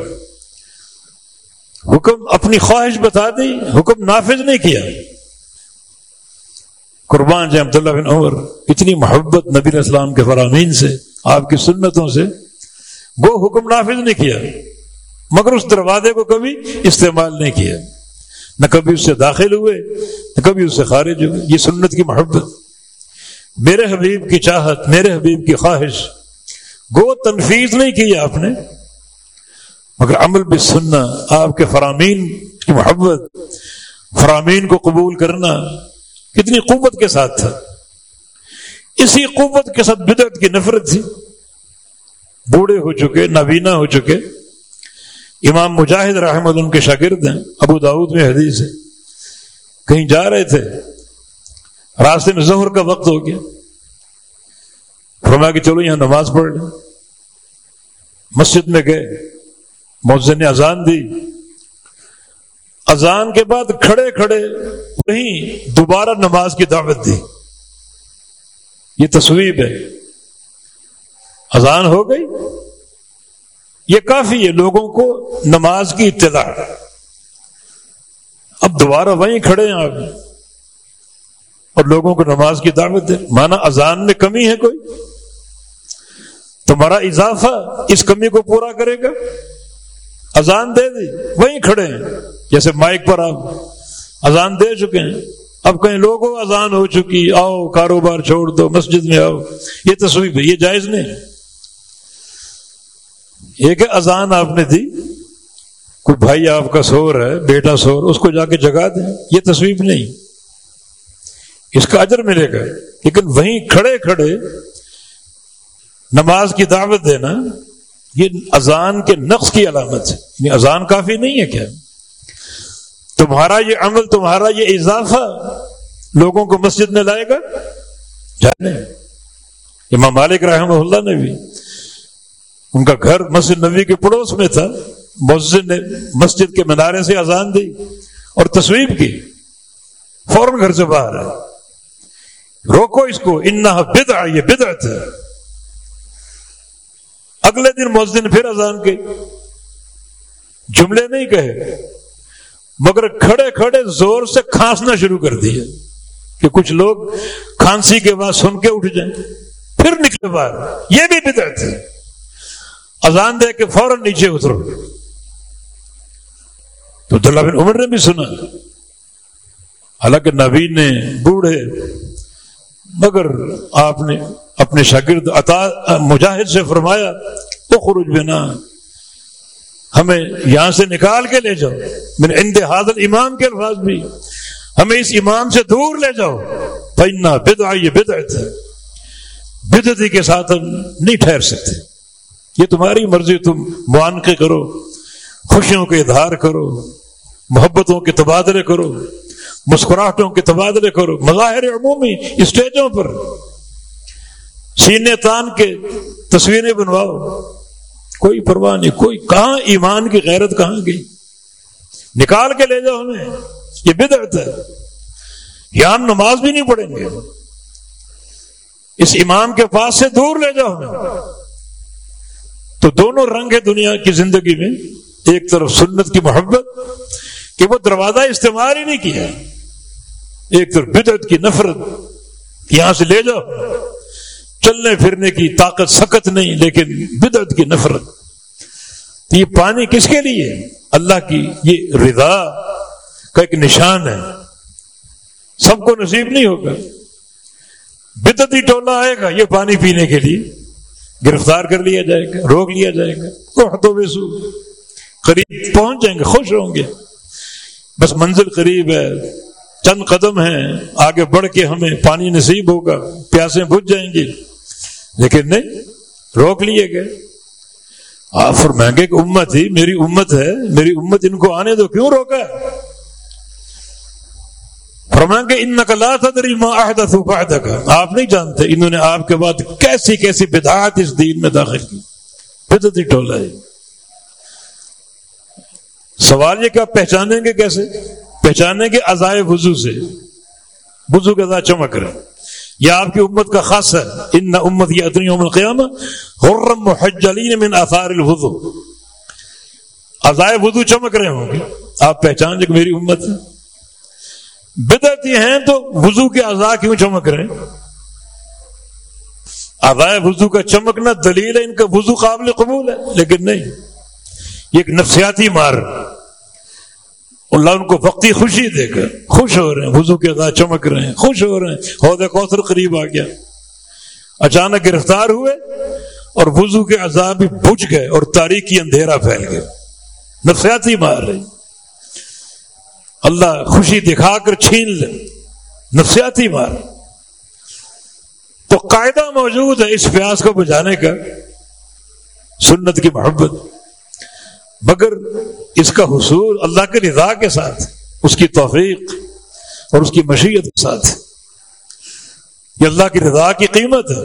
Speaker 1: حکم اپنی خواہش بتا دی، حکم نافذ نہیں کیا۔ قربان جی عبداللہ بن عمر، اتنی محبت نبی اسلام کے فرامین سے، آپ کی سنتوں سے، وہ حکم نافذ نہیں کیا۔ مگر اس دروازے کو کبھی استعمال نہیں کیا۔ نہ کبھی اس سے داخل ہوئے، نہ کبھی اس سے خارج ہوئے۔ یہ سنت کی محبت۔ میرے حبیب کی چاہت، میرے حبیب کی خواہش۔ گو تنفیذ نہیں کی آپ نے، مگر عمل بھی سننا، آپ کے فرامین کی محبت، فرامین کو قبول کرنا کتنی قوت کے ساتھ تھا۔ اسی قوت کے ساتھ بدعت کی نفرت تھی۔ بوڑھے ہو چکے، نابینا ہو چکے۔ امام مجاہد رحمد ان کے شاگرد ہیں، ابو داود میں حدیث ہے۔ کہیں جا رہے تھے راستے میں ظہر کا وقت ہو گیا۔ فرمایا کہ چلو یہاں نماز پڑھ لیں۔ مسجد میں گئے۔ مؤذن نے اذان دی۔ اذان کے بعد کھڑے کھڑے وہیں دوبارہ نماز کی دعوت دی۔ یہ تصویر ہے۔ اذان ہو گئی۔ یہ کافی ہے لوگوں کو نماز کی اطلاع۔ اب دوبارہ وہیں کھڑے ہیں۔ آپ اور لوگوں کو نماز کی دعوت دے۔ مانا اذان میں کمی ہے کوئی؟ تمہارا اضافہ اس کمی کو پورا کرے گا؟ اذان دے دی، وہیں کھڑے ہیں۔ جیسے مائک پر آپ اذان دے چکے ہیں۔ اب کہیں لوگوں اذان ہو چکی، آؤ کاروبار چھوڑ دو، مسجد میں آؤ۔ یہ تصویر یہ جائز نہیں۔ ایک اذان آپ نے دی، کوئی بھائی آپ کا سور ہے، بیٹا سور، اس کو جا کے جگا دیں۔ یہ تصویر نہیں۔ اس کا اجر ملے گا۔ لیکن وہیں کھڑے کھڑے نماز کی دعوت دینا، یہ اذان کے نقص کی علامت ہے۔ یعنی اذان کافی نہیں ہے کیا؟ تمہارا یہ عمل، تمہارا یہ اضافہ لوگوں کو مسجد میں لائے گا؟ جانے امام مالک رحمہ اللہ نے بھی، ان کا گھر مسجد نبی کے پڑوس میں تھا۔ مسجد نے مسجد کے منارے سے اذان دی اور تصویر کی۔ فوراً گھر سے باہر ہے روکو اس کو انہ بدع یہ بدعت ہے۔ اگلے دن مسجد پھر اذان کے۔ جملے نہیں کہے، مگر کھڑے کھڑے زور سے کھانسنا شروع کر دیا کہ کچھ لوگ کھانسی کے بعد سن کے اٹھ جائیں۔ پھر نکلے باہر۔ یہ بھی بدعت ہے۔ اذان دے کے فوراً نیچے اترو۔ تو عبداللہ بن عمر نے بھی سنا۔ حالانکہ نبی نے، بوڑھے مگر آپ نے اپنے شاگرد عطا مجاہد سے فرمایا تو خروج بنا۔ ہمیں یہاں سے نکال کے لے جاؤ۔ میرے اند حاضر امام کے الفاظ بھی۔ ہمیں اس امام سے دور لے جاؤ۔ پینا بد آئیے بدعت۔ ہے بدعتی کے ساتھ ہم نہیں ٹھہر سکتے۔ یہ تمہاری مرضی، تم معانقے کرو۔ خوشیوں کے اظہار کرو۔ محبتوں کے تبادلے کرو۔ مسکراہٹوں کے تبادلے کرو، مظاہر عمومی اسٹیجوں پر۔ سینے تان کے تصویریں بنواؤ۔ کوئی پرواہ نہیں، کوئی کہاں ایمان کی غیرت کہاں گئی؟ نکال کے لے جاؤ ہمیں یہ بدعت ہے۔ یہاں ہم نماز بھی نہیں پڑھیں گے۔ اس امام کے پاس سے دور لے جاؤ ہمیں تو دونوں رنگ ہے دنیا کی زندگی میں۔ ایک طرف سنت کی محبت، کہ وہ دروازہ استعمال ہی نہیں کیا۔ ایک طرف بدعت کی نفرت، یہاں سے لے جاؤ۔ چلنے پھرنے کی طاقت سخت نہیں، لیکن بدعت کی نفرت۔ یہ پانی کس کے لیے؟ اللہ کی یہ رضا کا ایک نشان ہے۔ سب کو نصیب نہیں ہوگا۔ بدتی ٹولہ آئے گا یہ پانی پینے کے لیے۔ گرفتار کر لیا جائے گا، روک لیا جائے گا۔ تو ویسو قریب پہنچ جائیں گے، خوش ہوں گے۔ بس منزل قریب ہے۔ چند قدم ہیں، آگے بڑھ کے ہمیں پانی نصیب ہوگا، پیاسیں بجھ جائیں گی۔ لیکن نہیں، روک لیے گئے۔ آپ فرمائیں گے کہ امت ہی میری امت ہے، میری امت ان کو آنے دو، کیوں روکا؟ فرمائیں گے ان نقلا تھا کا آپ نہیں جانتے، انہوں نے آپ کے بعد کیسی کیسی بدعات اس دین میں داخل کی۔ بدتی ٹولہ ہے۔ سوال یہ کہ آپ پہچانیں گے کیسے؟ پہچانیں گے ازائے وضو سے، وضو کے ازا چمک رہے یہ آپ کی امت کا خاص ہے۔ ان امت یہ ادنی عمل قیام حرم محجلین من آثار الوضو۔ ازائے وضو چمک رہے ہوں گے۔ آپ پہچان کہ میری امت ہے۔ بدعتی ہیں تو وضو کے اعضاء کیوں چمک رہے ہیں ازائے وضو کا چمکنا دلیل ہے، ان کا وضو قابل قبول ہے، لیکن نہیں۔ یہ ایک نفسیاتی مار اللہ ان کو وقتی خوشی دے کر خوش ہو رہے ہیں وضو کے ادا چمک رہے ہیں، خوش ہو رہے ہیں۔ عہدے کوثر قریب آ گیا۔ اچانک گرفتار ہوئے اور وضو کے عذاب بھی بجھ گئے اور تاریخی اندھیرا پھیل گئے نفسیاتی مار رہے اللہ خوشی دکھا کر چھین لے۔ نفسیاتی مار۔ تو قاعدہ موجود ہے اس پیاس کو بجانے کا۔ سنت کی محبت۔ مگر اس کا حصول اللہ کے رضا کے ساتھ، اس کی توفیق اور اس کی مشیت کے ساتھ۔ یہ اللہ کی رضا کی قیمت ہے۔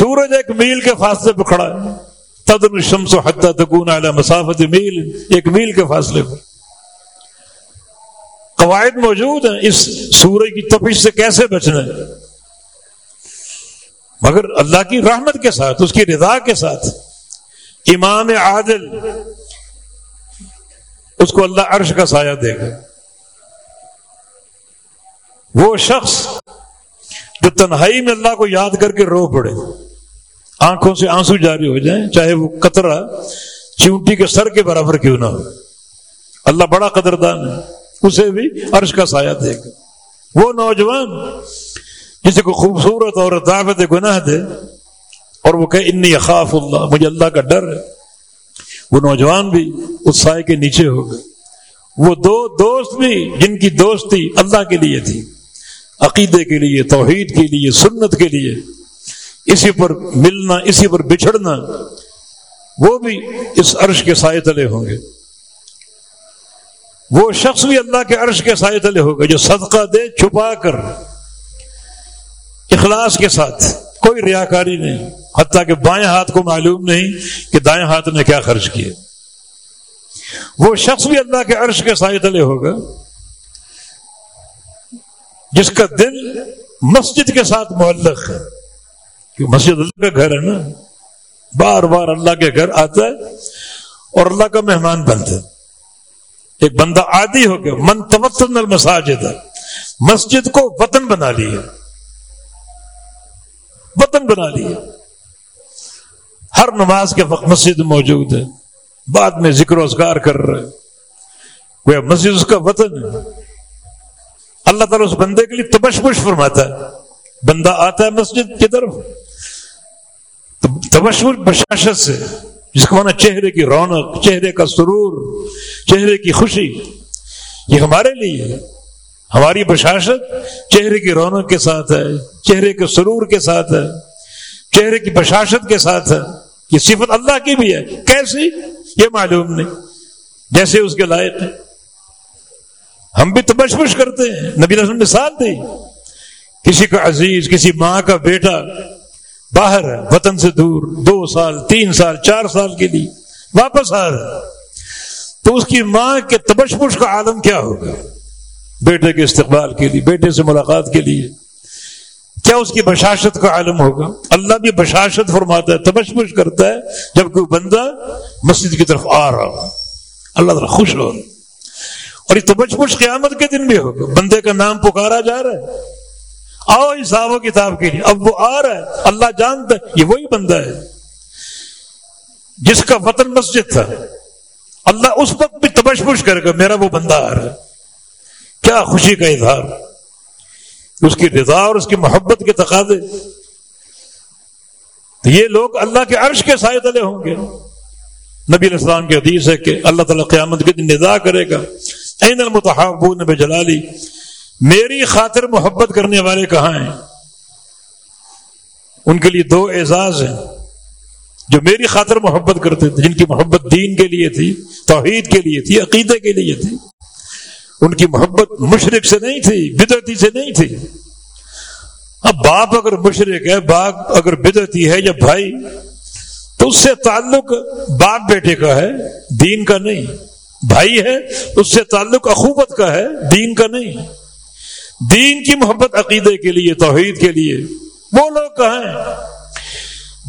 Speaker 1: سورج ایک میل کے فاصلے پہ کھڑا ہے۔ تدن شمس و حتہ تکون اعلی مسافت میل، ایک میل کے فاصلے پر قواعد موجود ہیں اس سورج کی تپش سے کیسے بچنا ہے۔ مگر اللہ کی رحمت کے ساتھ، اس کی رضا کے ساتھ امام عادل اس کو اللہ عرش کا سایہ دے گا۔ وہ شخص جو تنہائی میں اللہ کو یاد کر کے رو پڑے۔ آنکھوں سے آنسو جاری ہو جائیں، چاہے وہ قطرہ، چونٹی کے سر کے برابر کیوں نہ ہو۔ اللہ بڑا قدردان ہے، اسے بھی عرش کا سایہ دے گا۔ وہ نوجوان جسے کو خوبصورت اور دعوت گناہ دے اور وہ کہ انی اخاف اللہ. مجھے اللہ کا ڈر ہے۔ وہ نوجوان بھی اس سائے کے نیچے ہو گئے۔ وہ دو دوست بھی جن کی دوستی اللہ کے لیے تھی، عقیدے کے لیے، توحید کے لیے، سنت کے لیے۔ اسی پر ملنا، اسی پر بچھڑنا، وہ بھی اس عرش کے سائے تلے ہوں گے۔ وہ شخص بھی اللہ کے عرش کے سائے تلے ہوگا جو صدقہ دے، چھپا کر، اخلاص کے ساتھ، کوئی ریاکاری نہیں۔ حتیٰ کہ بائیں ہاتھ کو معلوم نہیں کہ دائیں ہاتھ نے کیا خرچ کیے وہ شخص بھی اللہ کے عرش کے سائے تلے ہوگا، جس کا دل مسجد کے ساتھ معلق ہے۔ کہ مسجد اللہ کا گھر ہے نا۔ بار بار اللہ کے گھر آتا ہے اور اللہ کا مہمان بنتا ہے۔ ایک بندہ عادی ہو گیا، من تمتن المساجد، مسجد کو وطن بنا لیا۔ وطن بنا لیا۔ ہر نماز کے وقت مسجد موجود ہے۔ بعد میں ذکر و اذکار کر رہے وہ مسجد اس کا وطن ہے۔ اللہ تعالیٰ اس بندے کے لیے تبشمش فرماتا ہے۔ بندہ آتا ہے مسجد کی طرف۔ تبشمش بشاشت سے، جس کو مانا چہرے کی رونق، چہرے کا سرور، چہرے کی خوشی۔ یہ ہمارے لیے ہماری بشاشت چہرے کی رونق کے ساتھ ہے، چہرے کے سرور کے ساتھ ہے، چہرے کی بشاشت کے ساتھ ہے۔ یہ صفت اللہ کی بھی ہے۔ کیسی؟ یہ معلوم نہیں۔ جیسے اس کے لائق ہیں۔ ہم بھی تبشمش کرتے ہیں۔ نبی رسم مثال دی۔ کسی کا عزیز، کسی ماں کا بیٹا باہر ہے، وطن سے دور، دو سال، تین سال، چار سال کے لیے واپس آ رہا تو اس کی ماں کے تبشمش کا عالم کیا ہوگا؟ بیٹے کے استقبال کے لیے، بیٹے سے ملاقات کے لیے۔ کیا اس کی بشاشت کا عالم ہوگا؟ اللہ بھی بشاشت فرماتا ہے، تبشمش کرتا ہے جب کوئی بندہ مسجد کی طرف آ رہا ہو۔ اللہ تعالیٰ خوش ہو اور یہ تبشمش قیامت کے دن بھی ہوگا۔ بندے کا نام پکارا جا رہا ہے۔ آؤ حساب و کتاب کے لیے۔ اب وہ آ رہا ہے۔ اللہ جانتا ہے، یہ وہی بندہ ہے۔ جس کا وطن مسجد تھا۔ اللہ اس وقت بھی تبشمش کرے گا، میرا وہ بندہ آ رہا ہے۔ کیا خوشی کا اظہار۔ اس کی رضا اور اس کی محبت کے تقاضے۔ یہ لوگ اللہ کے عرش کے سائے تلے ہوں گے۔ نبی علیہ السلام کی حدیث ہے کہ اللہ تعالیٰ قیامت کے دن ندا کرے گا۔ این المتحابون نب جلالی میری خاطر محبت کرنے والے کہاں ہیں؟ ان کے لیے دو اعزاز ہیں۔ جو میری خاطر محبت کرتے تھے، جن کی محبت دین کے لیے تھی، توحید کے لیے تھی، عقیدے کے لیے تھی۔ ان کی محبت مشرق سے نہیں تھی بدرتی سے نہیں تھی۔ اب باپ اگر مشرق ہے، باپ اگر بدرتی ہے یا بھائی، تو اس سے تعلق باپ بیٹے کا ہے، دین کا نہیں۔ بھائی ہے اس سے تعلق اخوبت کا ہے، دین کا نہیں۔ دین کی محبت عقیدے کے لیے، توحید کے لیے۔ وہ لوگ کہاں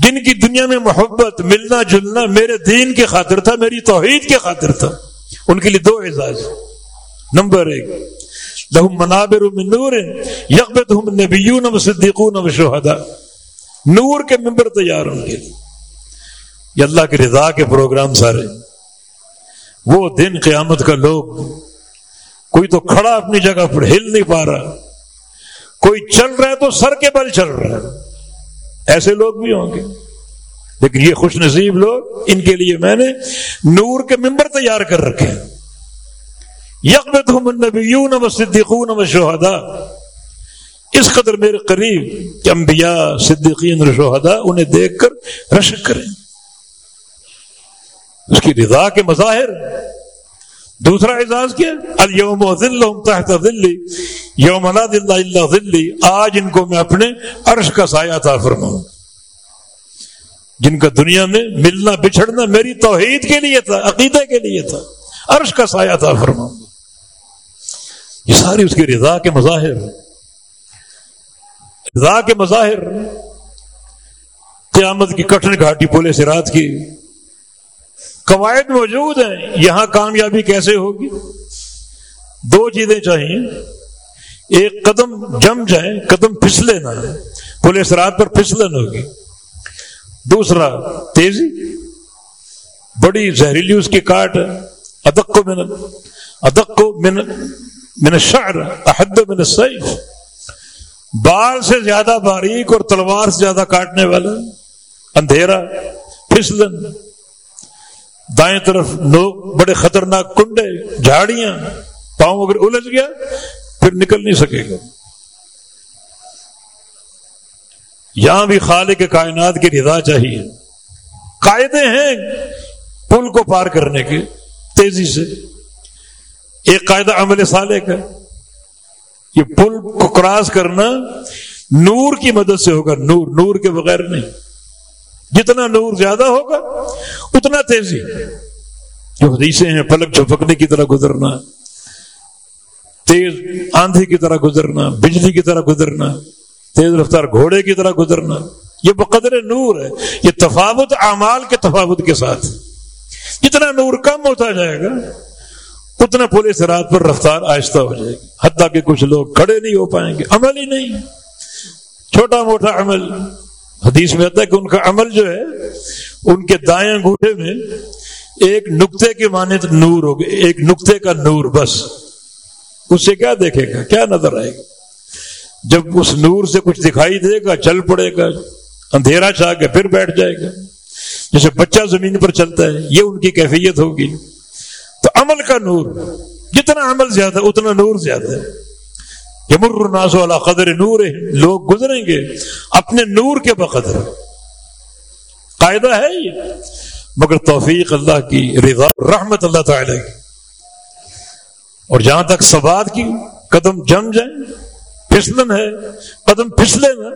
Speaker 1: جن کی دنیا میں محبت، ملنا جلنا میرے دین کی خاطر تھا، میری توحید کے خاطر تھا۔ ان کے لیے دو اعزاز۔ نمبر ایک۔ لہم منابر من نور یقبتہم نبیون و صدیقون و شہداء۔ نور کے ممبر تیار ان کے لیے یہ اللہ کے رضا کے پروگرام سارے۔ وہ دن قیامت کا لوگ۔ کوئی تو کھڑا اپنی جگہ پر ہل نہیں پا رہا۔ کوئی چل رہا ہے تو سر کے بل چل رہا ہے۔ ایسے لوگ بھی ہوں گے۔ لیکن یہ خوش نصیب لوگ، ان کے لیے میں نے نور کے ممبر تیار کر رکھے ہیں۔ النبیون و صدیقون و شہدا اس قدر میرے قریب کہ انبیاء، صدیقین و شہدا انہیں دیکھ کر رشک کریں۔ اس کی رضا کے مظاہر۔ دوسرا اعزاز کیا؟ الوم تحت ذلی یوم لا دل اللہ ذلی آج ان کو میں اپنے عرش کا سایہ تھا فرماؤں۔ جن کا دنیا میں ملنا، بچھڑنا میری توحید کے لیے تھا عقیدے کے لیے تھا، عرش کا سایہ تھا فرماؤں۔ یہ ساری اس کی رضا کے مظاہر رضا کے مظاہر۔ قیامت کی کٹن گھاٹی پولے سے رات کی۔ قواعد موجود ہیں۔ یہاں کامیابی کیسے ہوگی؟ دو چیزیں چاہیے۔ ایک قدم جم جائے، قدم پھسلے نہ۔ پولیس رات پر پھسلن ہوگی۔ دوسرا، تیزی۔ بڑی زہریلی اس کی کاٹ ادک کو من ادک کو من من الشعر احد من السیف بال سے زیادہ باریک اور تلوار سے زیادہ کاٹنے والا اندھیرا، پھسلن. دائیں طرف لوگ بڑے خطرناک کنڈے، جھاڑیاں. پاؤں اگر الجھ گیا، پھر نکل نہیں سکے گا. یہاں بھی خالق کائنات کی رضا چاہیے. قاعدے ہیں پل کو پار کرنے کے، تیزی سے. ایک قاعدہ عمل صالح کا یہ پل کو کراس کرنا نور کی مدد سے ہوگا، نور نور کے بغیر نہیں۔ جتنا نور زیادہ ہوگا، اتنا تیزی۔ جو حدیثیں ہیں، پلک جھپکنے کی طرح گزرنا، تیز آندھی کی طرح گزرنا، بجلی کی طرح گزرنا، تیز رفتار گھوڑے کی طرح گزرنا، یہ بقدر نور ہے۔ یہ تفاوت اعمال کے تفاوت کے ساتھ۔ جتنا نور کم ہوتا جائے گا اتنا پولیس رات پر رفتار آہستہ ہو جائے گی۔ حتیٰ کہ کچھ لوگ کھڑے نہیں ہو پائیں گے۔ عمل ہی نہیں۔ چھوٹا موٹا عمل۔ حدیث میں آتا ہے کہ ان کا عمل جو ہے، ان کے دائیں انگوٹھے میں ایک نقطے کے معنی نور ہوگا ایک نقطے کا نور بس۔ اس سے کیا دیکھے گا؟ کیا نظر آئے گا؟ جب اس نور سے کچھ دکھائی دے گا، چل پڑے گا، اندھیرا چاہ کے پھر بیٹھ جائے گا۔ جیسے بچہ زمین پر چلتا ہے، یہ ان کی کیفیت ہوگی۔ عمل کا نور۔ جتنا عمل زیادہ اتنا نور زیادہ ہے۔ یمر الناس والا قدر نور ہے لوگ گزریں گے اپنے نور کے بقدر۔ قاعدہ ہے یہ۔ مگر توفیق اللہ کی، رضا، رحمت اللہ تعالی کی۔ اور جہاں تک سواد کی، قدم جم جائیں۔ پھسلن ہے، قدم پھسلے نا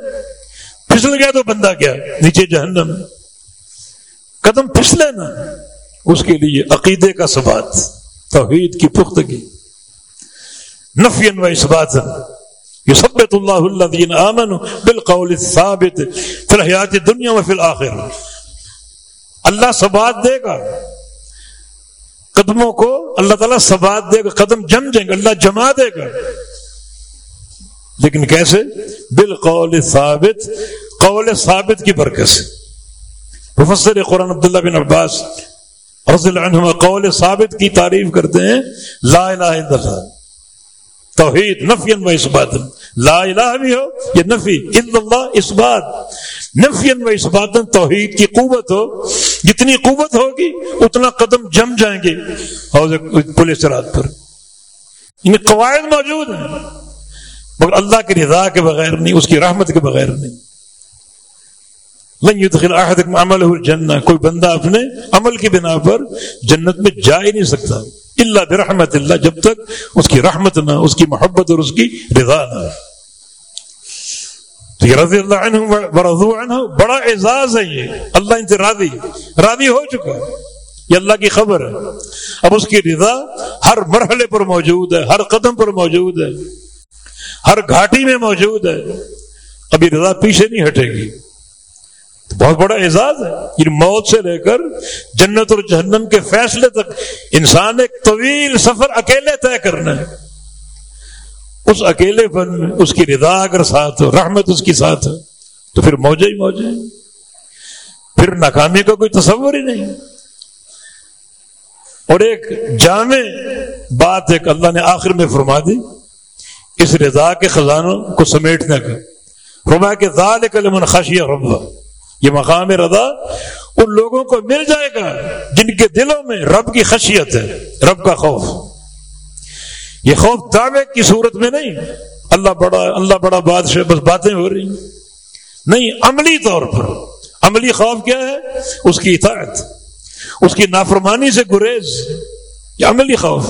Speaker 1: پھسل گیا تو بندہ کیا؟ نیچے جہنم۔ قدم پھسلے نا اس کے لیے عقیدے کا سبات توحید کی پختگی۔ نفین و اسبات یہ اللہ اللہ دین امن بالقول ثابت فی الحیات دنیا و فی الآخر اللہ سبات دے گا۔ قدموں کو اللہ تعالیٰ سبات دے گا، قدم جم جائیں گے، اللہ جما دے گا۔ لیکن کیسے؟ بالقول ثابت قول ثابت کی برکت سے۔ مفسر قرآن عبداللہ بن عباس رضی اللہ عنہ قول ثابت کی تعریف کرتے ہیں، لا الہ الا اللہ۔ توحید، نفی و اسبات لا الہ بھی ہو یہ نفی، الا اللہ اسبات نفی و اسبات توحید کی قوت ہو۔ جتنی قوت ہوگی، اتنا قدم جم جائیں گے۔ حوض پولیس رات پر۔ ان قواعد موجود ہیں، مگر اللہ کی رضا کے بغیر نہیں، اس کی رحمت کے بغیر نہیں۔ لن يدخل احدكم عمله الجنہ کوئی بندہ اپنے عمل کی بنا پر جنت میں جا ہی نہیں سکتا. اللہ برحمت اللہ جب تک اس کی رحمت نہ، اس کی محبت اور اس کی رضا نہ تو یہ رضی اللہ عنہ ورضو عنہ بڑا اعزاز ہے یہ. اللہ ان سے راضی راضی ہو چکا یہ اللہ کی خبر ہے. اب اس کی رضا ہر مرحلے پر موجود ہے، ہر قدم پر موجود ہے، ہر گھاٹی میں موجود ہے. ابھی رضا پیچھے نہیں ہٹے گی. بہت بڑا اعزاز ہے۔ یہ موت سے لے کر جنت اور جہنم کے فیصلے تک انسان ایک طویل سفر اکیلے طے کرنا ہے۔ اس اکیلے پن میں اس کی رضا اگر ساتھ ہو، رحمت اس کی ساتھ ہو، تو پھر موجے ہی موجے پھر ناکامی کا کوئی تصور ہی نہیں۔ اور ایک جامع بات ایک اللہ نے آخر میں فرما دی، اس رضا کے خزانوں کو سمیٹنے کا فرمایا کہ ذال کلمن خشیہ ربا یہ مقام رضا ان لوگوں کو مل جائے گا جن کے دلوں میں رب کی خشیت ہے، رب کا خوف۔ یہ خوف دعوے کی صورت میں نہیں۔ اللہ بڑا اللہ بڑا بادشاہ بس باتیں ہو رہی نہیں، عملی طور پر۔ عملی خوف کیا ہے؟ اس کی اطاعت، اس کی نافرمانی سے گریز۔ یہ عملی خوف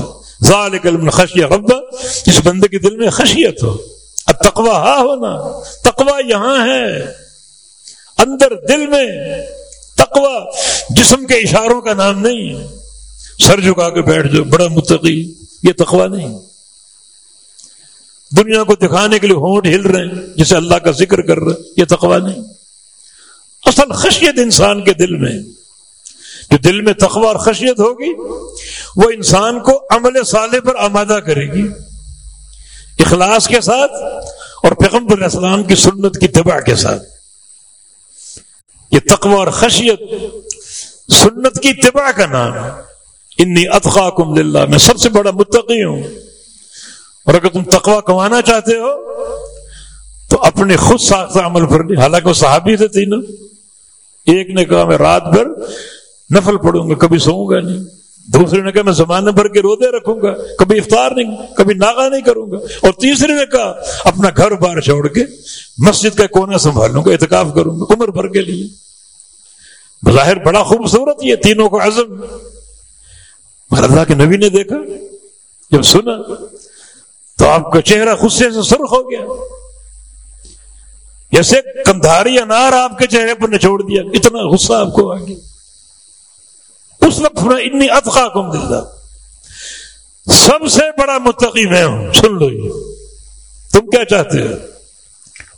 Speaker 1: ذالک خشیہ ربا، جس بندے کے دل میں خشیت ہو۔ اب تقوا ہا ہونا۔ تقوا یہاں ہے۔ اندر دل میں تقوا جسم کے اشاروں کا نام نہیں ہے۔ سر جھکا کے بیٹھ جاؤ بڑا متقی، یہ تقوا نہیں۔ دنیا کو دکھانے کے لیے ہونٹ ہل رہے ہیں، جسے اللہ کا ذکر کر رہے یہ تقوا نہیں۔ اصل خشیت انسان کے دل میں جو دل میں تقوا اور خشیت ہوگی، وہ انسان کو عمل صالح پر آمادہ کرے گی۔ اخلاص کے ساتھ اور پیغمبر السلام کی سنت کی تباہ کے ساتھ۔ یہ تقوی اور خشیت، سنت کی اتباع کا نام ہے۔ انی اتخاکم للہ، میں سب سے بڑا متقی ہوں۔ اور اگر تم تقوی کمانا چاہتے ہو، تو اپنے خود ساختہ عمل پر نہیں۔ حالانکہ وہ صحابی تھے تینوں ایک نے کہا، میں رات بھر نفل پڑھوں گا، کبھی سوؤں گا نہیں۔ دوسرے نے کہا، میں زمانے بھر کے رودے رکھوں گا، کبھی افطار نہیں، کبھی ناغا نہیں کروں گا۔ اور تیسرے نے کہا، اپنا گھر بار چھوڑ کے مسجد کا کونا سنبھالوں گا، اعتکاف کروں گا، عمر بھر کے لیے۔ بظاہر بڑا خوبصورت یہ تینوں کو عزم۔ مگر اللہ کے نبی نے دیکھا، جب سنا تو آپ کا چہرہ غصے سے سرخ ہو گیا۔ جیسے کندھاری انار آپ کے چہرے پر نچوڑ دیا، اتنا غصہ آپ کو آ گیا۔ اس وقت اتنی اتخا کم دلدا سب سے بڑا متقی میں ہوں۔ سن لو یہ۔ تم کیا چاہتے ہو؟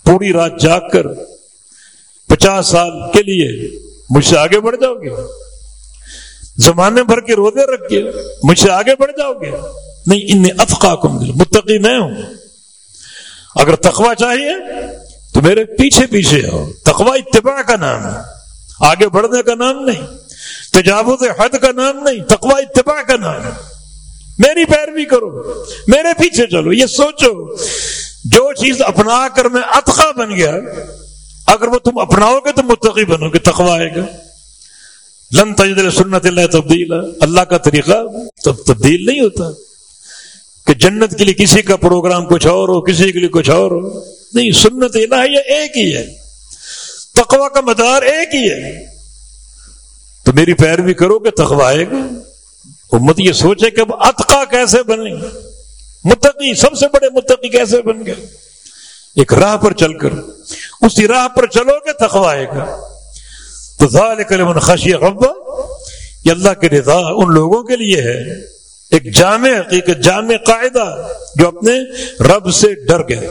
Speaker 1: پوری رات جاگ کر پچاس سال کے لیے مجھ سے آگے بڑھ جاؤ گے۔ زمانے بھر کے روزے رکھ کے مجھ سے آگے بڑھ جاؤ گے۔ نہیں ان افقا کم دل متقی میں ہوں۔ اگر تخوا چاہیے تو میرے پیچھے پیچھے ہو تخوا اتباع کا نام ہے۔ آگے بڑھنے کا نام نہیں۔ تجاوز حد کا نام نہیں تقوا اتباع کا نام میری پیروی کرو میرے پیچھے چلو، یہ سوچو۔ جو چیز اپنا کر میں اتخا بن گیا، اگر وہ تم اپناؤ گے تو متقی بنو گے تقوا آئے گا۔ لن تجد سنت اللہ تبدیل اللہ کا طریقہ تب تبدیل نہیں ہوتا۔ کہ جنت کے لیے کسی کا پروگرام کچھ اور ہو، کسی کے لیے کچھ اور ہو۔ نہیں، سنت اللہ یہ ایک ہی ہے۔ تقوا کا مدار ایک ہی ہے۔ تو میری پیروی کرو کہ تخوائے گا۔ امت یہ سوچے کہ اب اتقا کیسے بنے متقی، سب سے بڑے متقی کیسے بن گئے؟ ایک راہ پر چل کر، اسی راہ پر چلو گے تخوائے گا۔ تو ذالک لمن خشی غبا یہ اللہ کی رضا ان لوگوں کے لیے ہے۔ ایک جامع حقیقت، جامع قاعدہ جو اپنے رب سے ڈر گئے۔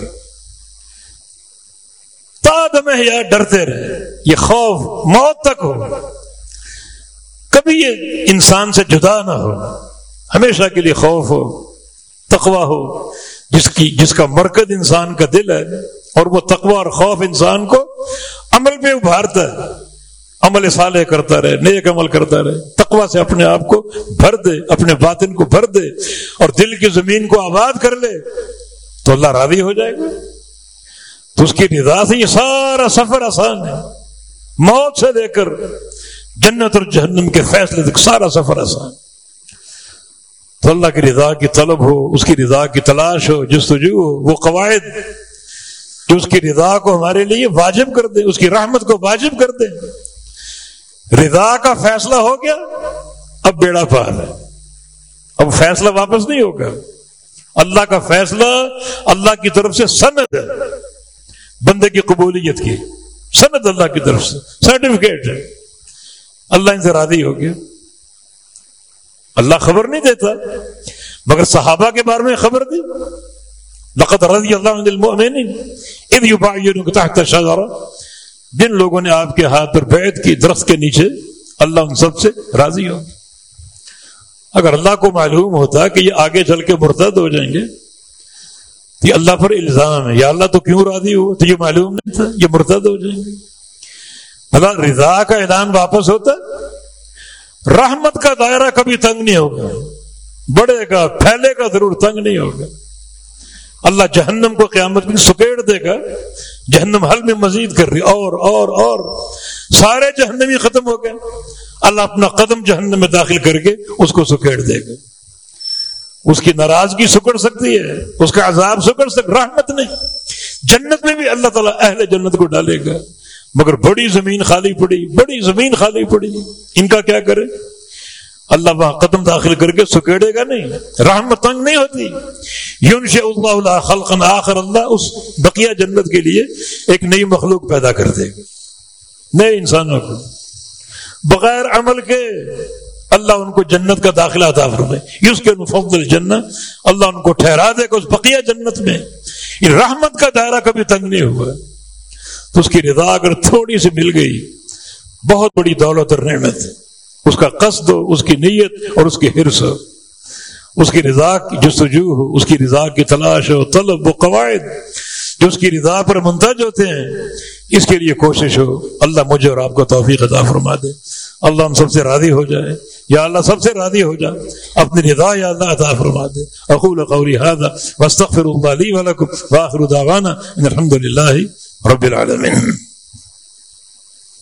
Speaker 1: تاد میں یا ڈرتے رہے، یہ خوف موت تک ہو۔ کبھی یہ انسان سے جدا نہ ہو، ہمیشہ کے لیے خوف ہو تقوا ہو، جس کی، جس کا مرکز انسان کا دل ہے اور وہ تقوا اور خوف انسان کو عمل پہ ابھارتا ہے۔ عمل صالح کرتا رہے، نیک عمل کرتا رہے۔ تقوا سے اپنے آپ کو بھر دے، اپنے باطن کو بھر دے اور دل کی زمین کو آباد کر لے، تو اللہ راضی ہو جائے گا۔ تو اس کی رضا سے یہ سارا سفر آسان ہے۔ موت سے لے کر جنت اور جہنم کے فیصلے تک سارا سفر آسان۔ تو اللہ کی رضا کی طلب ہو، اس کی رضا کی تلاش ہو، جستجو ہو، وہ قواعد جو اس کی رضا کو ہمارے لیے واجب کر دے اس کی رحمت کو واجب کر دے رضا کا فیصلہ ہو گیا، اب بیڑا پار ہے۔ اب فیصلہ واپس نہیں ہوگا۔ اللہ کا فیصلہ اللہ کی طرف سے سند ہے۔ بندے کی قبولیت کی۔ سند اللہ کی طرف سے۔ سرٹیفکیٹ ہے۔ اللہ ان سے راضی ہو گیا۔ اللہ خبر نہیں دیتا، مگر صحابہ کے بارے میں خبر دی۔ لقت رضی اللہ تحت شجرہ۔ جن لوگوں نے آپ کے ہاتھ پر بیعت کی، درخت کے نیچے، اللہ ان سب سے راضی ہو اگر اللہ کو معلوم ہوتا کہ یہ آگے چل کے مرتد ہو جائیں گے تو یہ اللہ پر الزام ہے۔ یا اللہ تو کیوں راضی ہو؟ تو یہ معلوم نہیں تھا، یہ مرتد ہو جائیں گے۔ اللہ رضا کا اعلان واپس ہوتا رحمت کا دائرہ کبھی تنگ نہیں ہوگا۔ بڑھے گا، پھیلے گا، ضرور تنگ نہیں ہوگا۔ اللہ جہنم کو قیامت میں سکیڑ دے گا۔ جہنم حل میں مزید کر رہی، اور اور اور۔ سارے جہنمی ختم ہو گئے۔ اللہ اپنا قدم جہنم میں داخل کر کے اس کو سکیڑ دے گا۔ اس کی ناراضگی سکڑ سکتی ہے، اس کا عذاب سکڑ سک رحمت نہیں۔ جنت میں بھی اللہ تعالیٰ اہل جنت کو ڈالے گا۔ مگر بڑی زمین خالی پڑی، بڑی زمین خالی پڑی۔ ان کا کیا کرے؟ اللہ وہاں قدم داخل کر کے سکیڑے گا نہیں، رحمت تنگ نہیں ہوتی۔ یونش اللہ اللہ خلقن آخر، اللہ اس بقیہ جنت کے لیے ایک نئی مخلوق پیدا کر دے۔ گا نئے انسانوں کو۔ بغیر عمل کے اللہ ان کو جنت کا داخلہ عطا فرمائے۔ اس کے مفضل جنت اللہ ان کو ٹھہرا دے گا اس بقیہ جنت میں۔ رحمت کا دائرہ کبھی تنگ نہیں ہوا۔ تو اس کی رضا اگر تھوڑی سی مل گئی، بہت بڑی دولت اور نعمت اس کا قصد ہو اس کی نیت اور اس کی حرص ہو اس کی رضا کی جستجو ہو اس کی رضا کی تلاش ہو طلب و قواعد جو اس کی رضا پر منتج ہوتے ہیں، اس کے لیے کوشش ہو۔ اللہ مجھے اور آپ کو توفیق عطا فرما دے۔ اللہ ہم سب سے راضی ہو جائے۔ یا اللہ سب سے راضی ہو جائے۔ اپنی رضا یا اللہ عطا فرما دے۔ اقول قولی هذا واستغفر الله لي ولكم واخر دعوانا ان الحمد لله رب العالمين